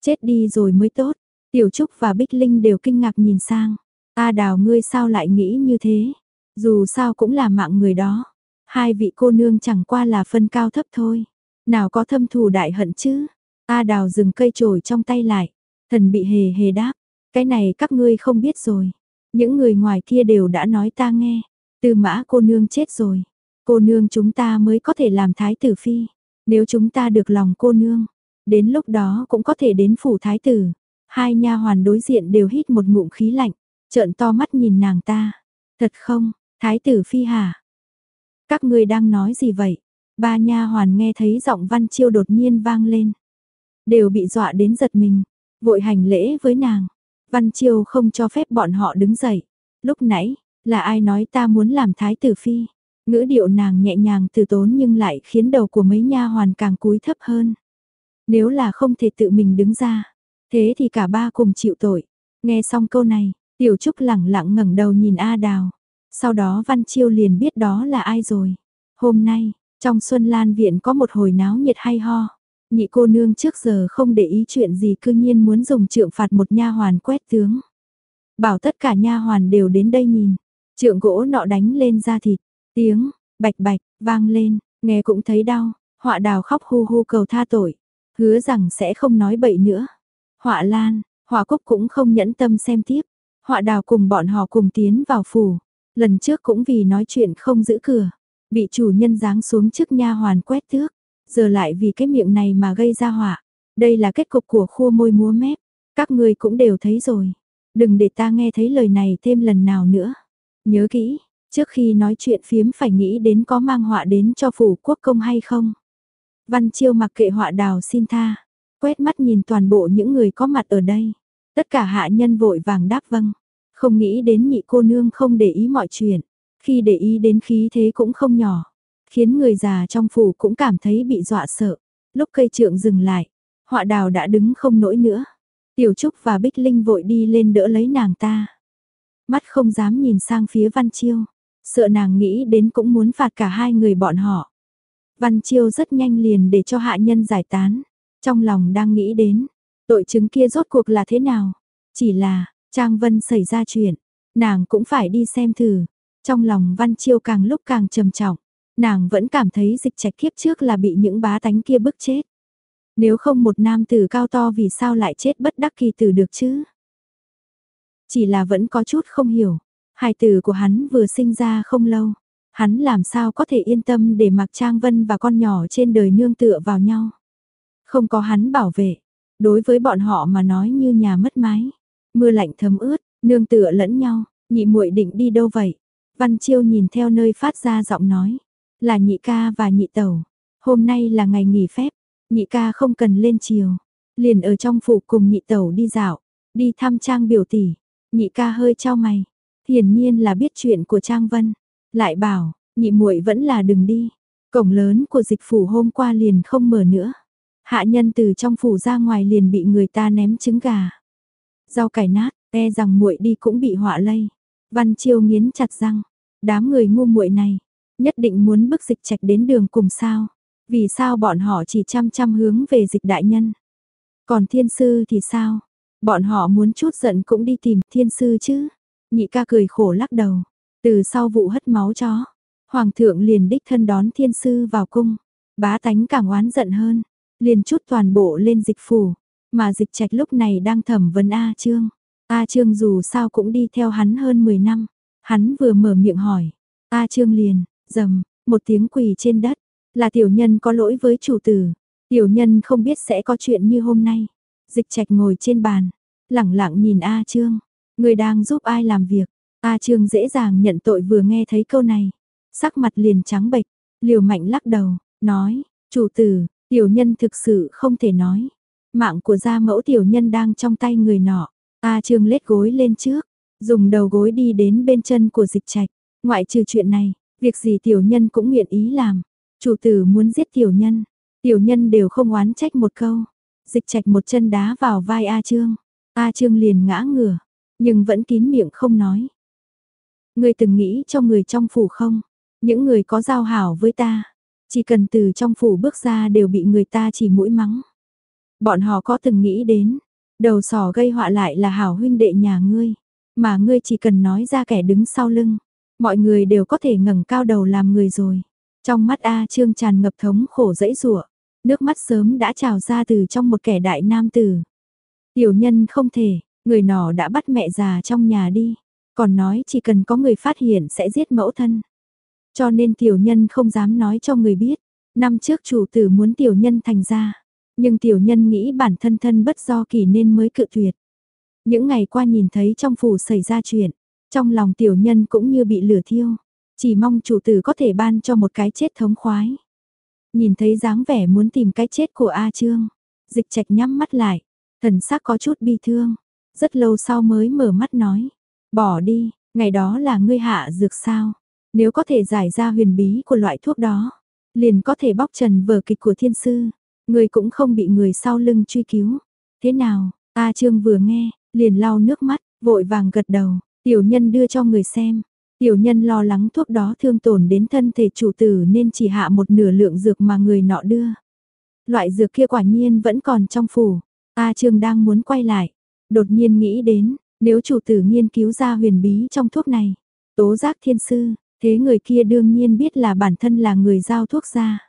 Chết đi rồi mới tốt. Tiểu Trúc và Bích Linh đều kinh ngạc nhìn sang. A đào ngươi sao lại nghĩ như thế? Dù sao cũng là mạng người đó. Hai vị cô nương chẳng qua là phân cao thấp thôi. Nào có thâm thù đại hận chứ? A đào dừng cây trồi trong tay lại. Thần bị hề hề đáp. Cái này các ngươi không biết rồi. Những người ngoài kia đều đã nói ta nghe. Từ mã cô nương chết rồi. Cô nương chúng ta mới có thể làm thái tử phi. Nếu chúng ta được lòng cô nương. Đến lúc đó cũng có thể đến phủ thái tử. Hai nha hoàn đối diện đều hít một ngụm khí lạnh. Trợn to mắt nhìn nàng ta. Thật không, thái tử phi hả? Các ngươi đang nói gì vậy? Ba nha hoàn nghe thấy giọng văn chiêu đột nhiên vang lên. Đều bị dọa đến giật mình, vội hành lễ với nàng. Văn chiêu không cho phép bọn họ đứng dậy. Lúc nãy, là ai nói ta muốn làm thái tử phi? Ngữ điệu nàng nhẹ nhàng từ tốn nhưng lại khiến đầu của mấy nha hoàn càng cúi thấp hơn. Nếu là không thể tự mình đứng ra, thế thì cả ba cùng chịu tội. Nghe xong câu này, Tiểu Trúc lẳng lặng ngẩng đầu nhìn A Đào. Sau đó Văn Chiêu liền biết đó là ai rồi. Hôm nay, trong Xuân Lan Viện có một hồi náo nhiệt hay ho. Nhị cô nương trước giờ không để ý chuyện gì cư nhiên muốn dùng trượng phạt một nha hoàn quét tướng. Bảo tất cả nha hoàn đều đến đây nhìn. Trượng gỗ nọ đánh lên da thịt. Tiếng, bạch bạch, vang lên, nghe cũng thấy đau. Họa đào khóc hu hu cầu tha tội. Hứa rằng sẽ không nói bậy nữa. Họa lan, họa cúc cũng không nhẫn tâm xem tiếp. Họa đào cùng bọn họ cùng tiến vào phủ. Lần trước cũng vì nói chuyện không giữ cửa, bị chủ nhân giáng xuống trước nha hoàn quét tước, giờ lại vì cái miệng này mà gây ra họa. Đây là kết cục của khua môi múa mép. Các ngươi cũng đều thấy rồi. Đừng để ta nghe thấy lời này thêm lần nào nữa. Nhớ kỹ, trước khi nói chuyện phiếm phải nghĩ đến có mang họa đến cho phủ quốc công hay không. Văn Chiêu mặc kệ họa đào xin tha, quét mắt nhìn toàn bộ những người có mặt ở đây. Tất cả hạ nhân vội vàng đáp vâng, không nghĩ đến nhị cô nương không để ý mọi chuyện, khi để ý đến khí thế cũng không nhỏ, khiến người già trong phủ cũng cảm thấy bị dọa sợ. Lúc cây trượng dừng lại, họa đào đã đứng không nổi nữa. Tiểu Trúc và Bích Linh vội đi lên đỡ lấy nàng ta. Mắt không dám nhìn sang phía Văn Chiêu, sợ nàng nghĩ đến cũng muốn phạt cả hai người bọn họ. Văn Chiêu rất nhanh liền để cho hạ nhân giải tán, trong lòng đang nghĩ đến, tội chứng kia rốt cuộc là thế nào? Chỉ là, Trang Vân xảy ra chuyện, nàng cũng phải đi xem thử. Trong lòng Văn Chiêu càng lúc càng trầm trọng, nàng vẫn cảm thấy dịch trạch kiếp trước là bị những bá tánh kia bức chết. Nếu không một nam tử cao to vì sao lại chết bất đắc kỳ tử được chứ? Chỉ là vẫn có chút không hiểu, hài tử của hắn vừa sinh ra không lâu, hắn làm sao có thể yên tâm để mặc Trang Vân và con nhỏ trên đời nương tựa vào nhau. Không có hắn bảo vệ, đối với bọn họ mà nói như nhà mất mái. Mưa lạnh thấm ướt, nương tựa lẫn nhau, nhị muội định đi đâu vậy? Văn Chiêu nhìn theo nơi phát ra giọng nói, là nhị ca và nhị tẩu. Hôm nay là ngày nghỉ phép, nhị ca không cần lên chiều, liền ở trong phủ cùng nhị tẩu đi dạo, đi thăm Trang biểu tỷ. Nhị ca hơi trao mày, hiển nhiên là biết chuyện của Trang Vân, lại bảo, nhị muội vẫn là đừng đi. Cổng lớn của dịch phủ hôm qua liền không mở nữa. Hạ nhân từ trong phủ ra ngoài liền bị người ta ném trứng gà. Rau cải nát, e rằng muội đi cũng bị họa lây. Văn Chiêu nghiến chặt răng, đám người ngu muội này, nhất định muốn bức dịch trạch đến đường cùng sao? Vì sao bọn họ chỉ chăm chăm hướng về dịch đại nhân? Còn thiên sư thì sao? Bọn họ muốn chút giận cũng đi tìm thiên sư chứ? Nhị ca cười khổ lắc đầu, từ sau vụ hất máu chó, hoàng thượng liền đích thân đón thiên sư vào cung, bá tánh càng oán giận hơn, liền chút toàn bộ lên dịch phủ, mà dịch trạch lúc này đang thẩm vấn A Trương. A Trương dù sao cũng đi theo hắn hơn 10 năm, hắn vừa mở miệng hỏi, A Trương liền, dầm, một tiếng quỳ trên đất, là tiểu nhân có lỗi với chủ tử, tiểu nhân không biết sẽ có chuyện như hôm nay. Dịch trạch ngồi trên bàn, lẳng lặng nhìn A Trương, người đang giúp ai làm việc, A Trương dễ dàng nhận tội vừa nghe thấy câu này, sắc mặt liền trắng bệch, liều mạnh lắc đầu, nói, chủ tử, tiểu nhân thực sự không thể nói. Mạng của gia mẫu tiểu nhân đang trong tay người nọ. A Trương lết gối lên trước, dùng đầu gối đi đến bên chân của dịch trạch. Ngoại trừ chuyện này, việc gì tiểu nhân cũng nguyện ý làm. Chủ tử muốn giết tiểu nhân, tiểu nhân đều không oán trách một câu. Dịch trạch một chân đá vào vai A Trương. A Trương liền ngã ngửa, nhưng vẫn kín miệng không nói. Ngươi từng nghĩ cho người trong phủ không? Những người có giao hảo với ta, chỉ cần từ trong phủ bước ra đều bị người ta chỉ mũi mắng. Bọn họ có từng nghĩ đến, đầu sỏ gây họa lại là hảo huynh đệ nhà ngươi, mà ngươi chỉ cần nói ra kẻ đứng sau lưng, mọi người đều có thể ngẩng cao đầu làm người rồi. Trong mắt A Trương tràn ngập thống khổ dẫy rủa, nước mắt sớm đã trào ra từ trong một kẻ đại nam tử. Tiểu nhân không thể, người nọ đã bắt mẹ già trong nhà đi, còn nói chỉ cần có người phát hiện sẽ giết mẫu thân. Cho nên tiểu nhân không dám nói cho người biết, năm trước chủ tử muốn tiểu nhân thành ra, nhưng tiểu nhân nghĩ bản thân thân bất do kỳ nên mới cự tuyệt. Những ngày qua nhìn thấy trong phủ xảy ra chuyện, trong lòng tiểu nhân cũng như bị lửa thiêu, chỉ mong chủ tử có thể ban cho một cái chết thống khoái. Nhìn thấy dáng vẻ muốn tìm cái chết của A Trương, dịch trạch nhắm mắt lại, thần sắc có chút bi thương, rất lâu sau mới mở mắt nói, bỏ đi, ngày đó là ngươi hạ dược sao, nếu có thể giải ra huyền bí của loại thuốc đó, liền có thể bóc trần vở kịch của thiên sư, ngươi cũng không bị người sau lưng truy cứu. Thế nào, A Trương vừa nghe, liền lau nước mắt, vội vàng gật đầu, tiểu nhân đưa cho người xem. Tiểu nhân lo lắng thuốc đó thương tổn đến thân thể chủ tử nên chỉ hạ một nửa lượng dược mà người nọ đưa. Loại dược kia quả nhiên vẫn còn trong phủ. A Trương đang muốn quay lại, đột nhiên nghĩ đến, nếu chủ tử nghiên cứu ra huyền bí trong thuốc này, tố giác thiên sư, thế người kia đương nhiên biết là bản thân là người giao thuốc ra.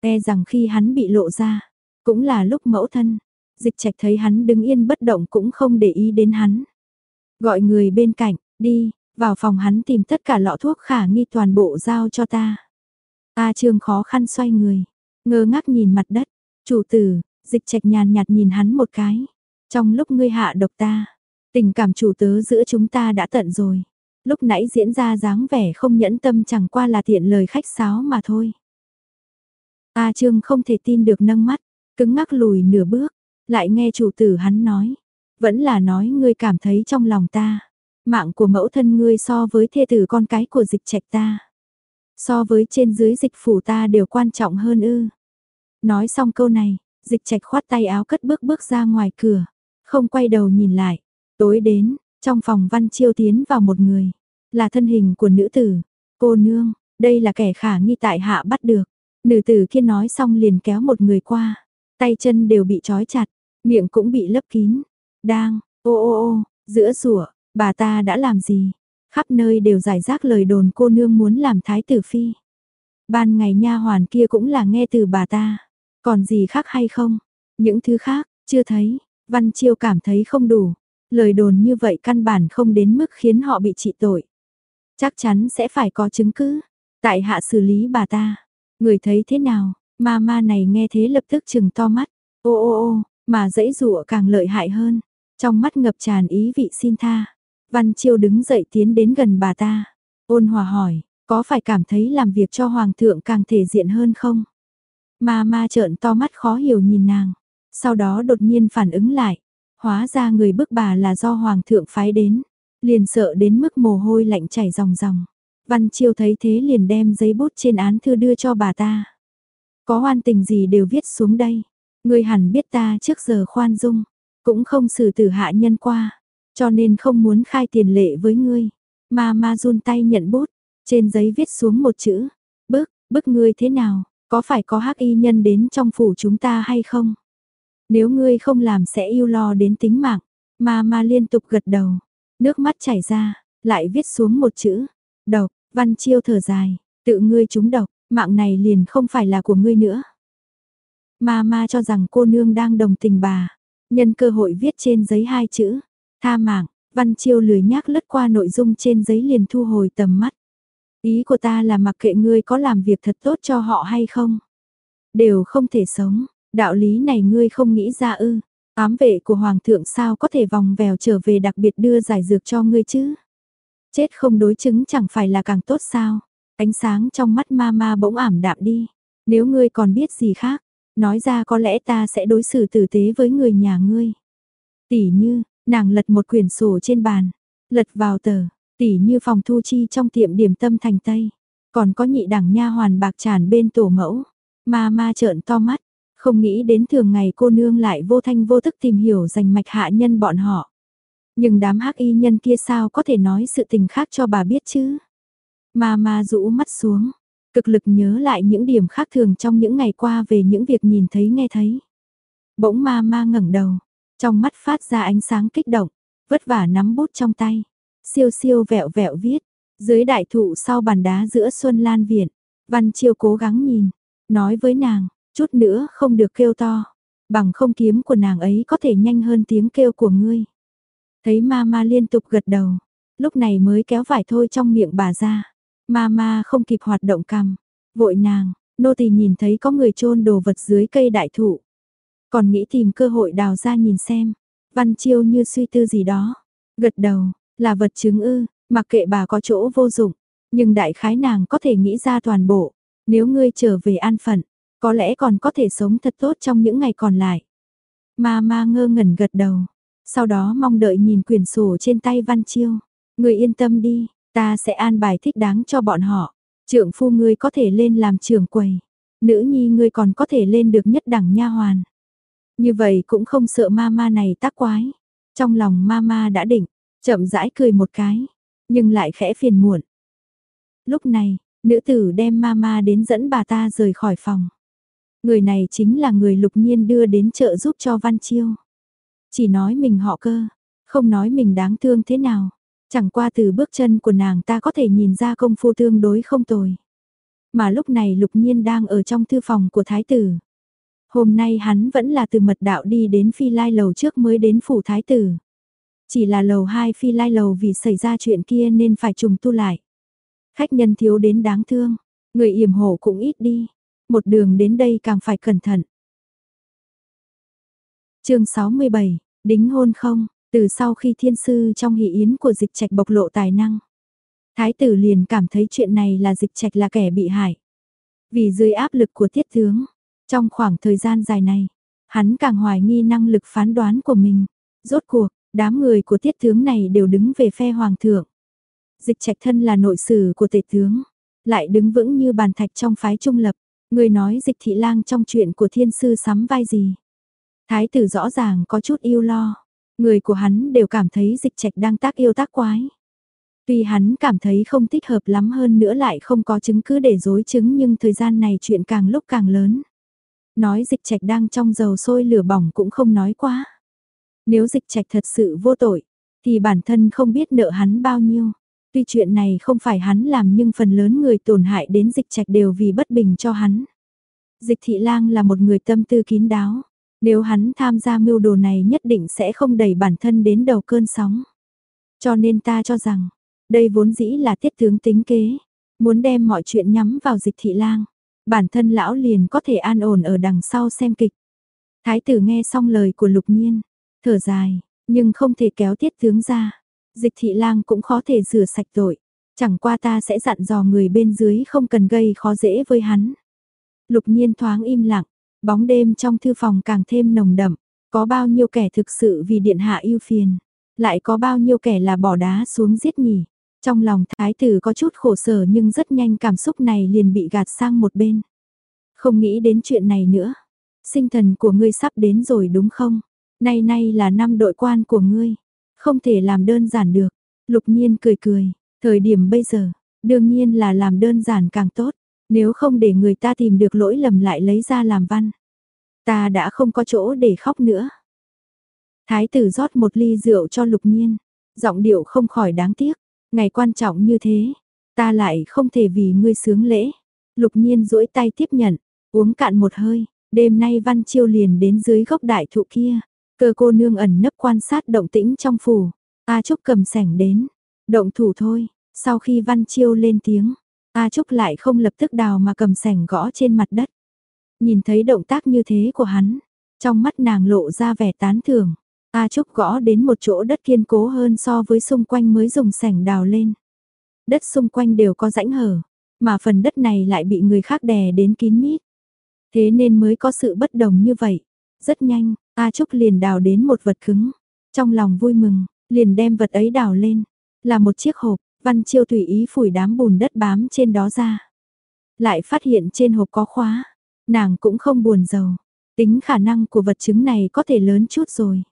E rằng khi hắn bị lộ ra, cũng là lúc mẫu thân, dịch trạch thấy hắn đứng yên bất động cũng không để ý đến hắn. Gọi người bên cạnh, đi, vào phòng hắn tìm tất cả lọ thuốc khả nghi toàn bộ giao cho ta. A trương khó khăn xoay người, ngơ ngác nhìn mặt đất, chủ tử, dịch trạch nhàn nhạt nhìn hắn một cái. Trong lúc ngươi hạ độc ta, tình cảm chủ tớ giữa chúng ta đã tận rồi. Lúc nãy diễn ra dáng vẻ không nhẫn tâm chẳng qua là tiện lời khách sáo mà thôi. A Trương không thể tin được nâng mắt, cứng ngắc lùi nửa bước, lại nghe chủ tử hắn nói. Vẫn là nói ngươi cảm thấy trong lòng ta. Mạng của mẫu thân ngươi so với thê tử con cái của dịch trạch ta. So với trên dưới dịch phủ ta đều quan trọng hơn ư. Nói xong câu này, dịch trạch khoát tay áo cất bước bước ra ngoài cửa. Không quay đầu nhìn lại. Tối đến, trong phòng văn chiêu tiến vào một người. Là thân hình của nữ tử. Cô nương, đây là kẻ khả nghi tại hạ bắt được. Nữ tử kia nói xong liền kéo một người qua. Tay chân đều bị trói chặt, miệng cũng bị lấp kín. Đang, ô ô ô, giữa sủa, bà ta đã làm gì? Khắp nơi đều giải rác lời đồn cô nương muốn làm thái tử phi. Ban ngày nha hoàn kia cũng là nghe từ bà ta. Còn gì khác hay không? Những thứ khác, chưa thấy. Văn Chiêu cảm thấy không đủ. Lời đồn như vậy căn bản không đến mức khiến họ bị trị tội. Chắc chắn sẽ phải có chứng cứ. Tại hạ xử lý bà ta. Người thấy thế nào? Ma ma này nghe thế lập tức chừng to mắt. Ô ô ô, mà dãy rụa càng lợi hại hơn. Trong mắt ngập tràn ý vị xin tha. Văn Chiêu đứng dậy tiến đến gần bà ta. Ôn hòa hỏi, có phải cảm thấy làm việc cho Hoàng thượng càng thể diện hơn không? Ma ma trợn to mắt khó hiểu nhìn nàng. Sau đó đột nhiên phản ứng lại. Hóa ra người bức bà là do Hoàng thượng phái đến. Liền sợ đến mức mồ hôi lạnh chảy ròng ròng. Văn Chiêu thấy thế liền đem giấy bút trên án thư đưa cho bà ta. Có hoan tình gì đều viết xuống đây. Ngươi hẳn biết ta trước giờ khoan dung, cũng không xử tử hạ nhân qua, cho nên không muốn khai tiền lệ với ngươi. Ma ma run tay nhận bút, trên giấy viết xuống một chữ, bức, bức ngươi thế nào, có phải có hắc y nhân đến trong phủ chúng ta hay không? Nếu ngươi không làm sẽ yêu lo đến tính mạng, ma ma liên tục gật đầu, nước mắt chảy ra, lại viết xuống một chữ, độc, văn chiêu thở dài, tự ngươi trúng độc, mạng này liền không phải là của ngươi nữa. Ma ma cho rằng cô nương đang đồng tình bà, nhân cơ hội viết trên giấy hai chữ, tha mạng, văn chiêu lười nhác lướt qua nội dung trên giấy liền thu hồi tầm mắt. Ý của ta là mặc kệ ngươi có làm việc thật tốt cho họ hay không. Đều không thể sống, đạo lý này ngươi không nghĩ ra ư. Ám vệ của Hoàng thượng sao có thể vòng vèo trở về đặc biệt đưa giải dược cho ngươi chứ. Chết không đối chứng chẳng phải là càng tốt sao. Ánh sáng trong mắt ma ma bỗng ảm đạm đi. Nếu ngươi còn biết gì khác, nói ra có lẽ ta sẽ đối xử tử tế với người nhà ngươi. Tỷ như, nàng lật một quyển sổ trên bàn, lật vào tờ, tỷ như phòng thu chi trong tiệm điểm tâm thành Tây. Còn có nhị đẳng nha hoàn bạc tràn bên tổ mẫu. Ma ma trợn to mắt, không nghĩ đến thường ngày cô nương lại vô thanh vô thức tìm hiểu dành mạch hạ nhân bọn họ. Nhưng đám hắc y nhân kia sao có thể nói sự tình khác cho bà biết chứ? Ma ma rũ mắt xuống, cực lực nhớ lại những điểm khác thường trong những ngày qua về những việc nhìn thấy nghe thấy. Bỗng ma ma ngẩng đầu, trong mắt phát ra ánh sáng kích động, vất vả nắm bút trong tay, siêu siêu vẹo vẹo viết, dưới đại thụ sau bàn đá giữa Xuân Lan Viện, Văn Chiêu cố gắng nhìn, nói với nàng, chút nữa không được kêu to, bằng không kiếm của nàng ấy có thể nhanh hơn tiếng kêu của ngươi. Thấy mama liên tục gật đầu, lúc này mới kéo vải thôi trong miệng bà ra. Mama không kịp hoạt động cằm, vội nàng, nô tỳ nhìn thấy có người chôn đồ vật dưới cây đại thụ. Còn nghĩ tìm cơ hội đào ra nhìn xem, văn chiêu như suy tư gì đó, gật đầu, là vật chứng ư, mặc kệ bà có chỗ vô dụng, nhưng đại khái nàng có thể nghĩ ra toàn bộ, nếu ngươi trở về an phận, có lẽ còn có thể sống thật tốt trong những ngày còn lại. Mama ngơ ngẩn gật đầu, sau đó mong đợi nhìn quyển sổ trên tay Văn Chiêu. Người yên tâm đi, Ta sẽ an bài thích đáng cho bọn họ. Trưởng phu ngươi có thể lên làm trưởng quầy. Nữ nhi ngươi còn có thể lên được nhất đẳng nha hoàn. Như vậy cũng không sợ ma ma này tác quái. Trong lòng ma ma đã định, chậm rãi cười một cái, nhưng lại khẽ phiền muộn. Lúc này, nữ tử đem ma ma đến dẫn bà ta rời khỏi phòng. Người này chính là người lục nhiên đưa đến chợ giúp cho Văn Chiêu. Chỉ nói mình họ cơ, không nói mình đáng thương thế nào. Chẳng qua từ bước chân của nàng ta có thể nhìn ra công phu tương đối không tồi. Mà lúc này lục nhiên đang ở trong thư phòng của thái tử. Hôm nay hắn vẫn là từ mật đạo đi đến phi lai lầu trước mới đến phủ thái tử. Chỉ là lầu 2 phi lai lầu vì xảy ra chuyện kia nên phải trùng tu lại. Khách nhân thiếu đến đáng thương, người yểm hộ cũng ít đi. Một đường đến đây càng phải cẩn thận. chương 67, Đính hôn không, từ sau khi thiên sư trong hỷ yến của dịch trạch bộc lộ tài năng. Thái tử liền cảm thấy chuyện này là dịch trạch là kẻ bị hại. Vì dưới áp lực của tiết tướng, trong khoảng thời gian dài này, hắn càng hoài nghi năng lực phán đoán của mình. Rốt cuộc, đám người của tiết tướng này đều đứng về phe hoàng thượng. Dịch trạch thân là nội sử của tể tướng, lại đứng vững như bàn thạch trong phái trung lập. Người nói dịch thị lang trong chuyện của thiên sư sắm vai gì. Thái tử rõ ràng có chút yêu lo. Người của hắn đều cảm thấy dịch trạch đang tác yêu tác quái. Tuy hắn cảm thấy không thích hợp lắm hơn nữa lại không có chứng cứ để dối chứng nhưng thời gian này chuyện càng lúc càng lớn. Nói dịch trạch đang trong dầu sôi lửa bỏng cũng không nói quá. Nếu dịch trạch thật sự vô tội, thì bản thân không biết nợ hắn bao nhiêu. Tuy chuyện này không phải hắn làm nhưng phần lớn người tổn hại đến dịch trạch đều vì bất bình cho hắn. Dịch thị lang là một người tâm tư kín đáo. Nếu hắn tham gia mưu đồ này nhất định sẽ không đẩy bản thân đến đầu cơn sóng. Cho nên ta cho rằng, đây vốn dĩ là tiết tướng tính kế, muốn đem mọi chuyện nhắm vào dịch thị lang. Bản thân lão liền có thể an ổn ở đằng sau xem kịch. Thái tử nghe xong lời của lục nhiên, thở dài, nhưng không thể kéo tiết tướng ra. Dịch thị lang cũng khó thể rửa sạch tội. Chẳng qua ta sẽ dặn dò người bên dưới không cần gây khó dễ với hắn. Lục nhiên thoáng im lặng, bóng đêm trong thư phòng càng thêm nồng đậm. Có bao nhiêu kẻ thực sự vì điện hạ yêu phiền. Lại có bao nhiêu kẻ là bỏ đá xuống giết nhỉ. Trong lòng thái tử có chút khổ sở nhưng rất nhanh cảm xúc này liền bị gạt sang một bên. Không nghĩ đến chuyện này nữa. Sinh thần của ngươi sắp đến rồi đúng không? Nay nay là năm đội quan của ngươi. Không thể làm đơn giản được. Lục nhiên cười cười. Thời điểm bây giờ, đương nhiên là làm đơn giản càng tốt. Nếu không để người ta tìm được lỗi lầm lại lấy ra làm văn. Ta đã không có chỗ để khóc nữa. Thái tử rót một ly rượu cho lục nhiên. Giọng điệu không khỏi đáng tiếc. Ngày quan trọng như thế, ta lại không thể vì ngươi sướng lễ. Lục nhiên duỗi tay tiếp nhận, uống cạn một hơi, đêm nay Văn Chiêu liền đến dưới gốc đại thụ kia. Cơ cô nương ẩn nấp quan sát động tĩnh trong phủ. A Trúc cầm sẻng đến, động thủ thôi, sau khi Văn Chiêu lên tiếng, A Trúc lại không lập tức đào mà cầm sẻng gõ trên mặt đất. Nhìn thấy động tác như thế của hắn, trong mắt nàng lộ ra vẻ tán thưởng. A Trúc gõ đến một chỗ đất kiên cố hơn so với xung quanh mới dùng sẻng đào lên. Đất xung quanh đều có rãnh hở, mà phần đất này lại bị người khác đè đến kín mít. Thế nên mới có sự bất đồng như vậy. Rất nhanh, A Trúc liền đào đến một vật cứng. Trong lòng vui mừng, liền đem vật ấy đào lên. Là một chiếc hộp, Văn Chiêu tùy ý phủi đám bùn đất bám trên đó ra. Lại phát hiện trên hộp có khóa. Nàng cũng không buồn giàu. Tính khả năng của vật chứng này có thể lớn chút rồi.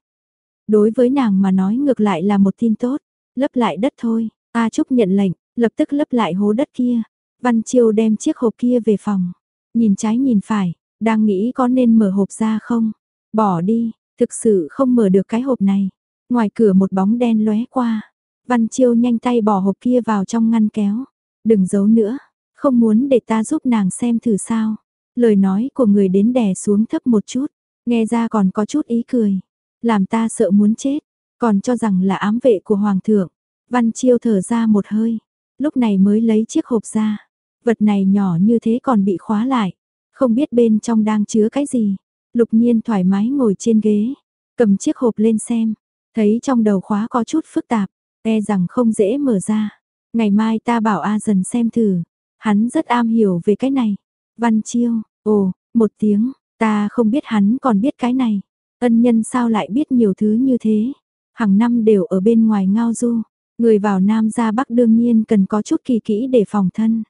Đối với nàng mà nói ngược lại là một tin tốt, lấp lại đất thôi, A Trúc nhận lệnh, lập tức lấp lại hố đất kia. Văn Chiêu đem chiếc hộp kia về phòng, nhìn trái nhìn phải, đang nghĩ có nên mở hộp ra không? Bỏ đi, thực sự không mở được cái hộp này. Ngoài cửa một bóng đen lóe qua, Văn Chiêu nhanh tay bỏ hộp kia vào trong ngăn kéo. Đừng giấu nữa, không muốn để ta giúp nàng xem thử sao. Lời nói của người đến đè xuống thấp một chút, nghe ra còn có chút ý cười làm ta sợ muốn chết, còn cho rằng là ám vệ của hoàng thượng. Văn Chiêu thở ra một hơi, lúc này mới lấy chiếc hộp ra. Vật này nhỏ như thế còn bị khóa lại, không biết bên trong đang chứa cái gì. Lục Nhiên thoải mái ngồi trên ghế, cầm chiếc hộp lên xem, thấy trong đầu khóa có chút phức tạp, e rằng không dễ mở ra. Ngày mai ta bảo A dần xem thử, hắn rất am hiểu về cái này. Văn Chiêu, ồ, một tiếng, ta không biết hắn còn biết cái này. Ân nhân sao lại biết nhiều thứ như thế? Hàng năm đều ở bên ngoài ngao du, người vào Nam ra Bắc đương nhiên cần có chút kỳ kỹ để phòng thân.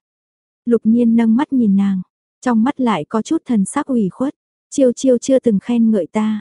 Lục nhiên nâng mắt nhìn nàng, trong mắt lại có chút thần sắc ủy khuất, chiêu chiêu chưa từng khen ngợi ta,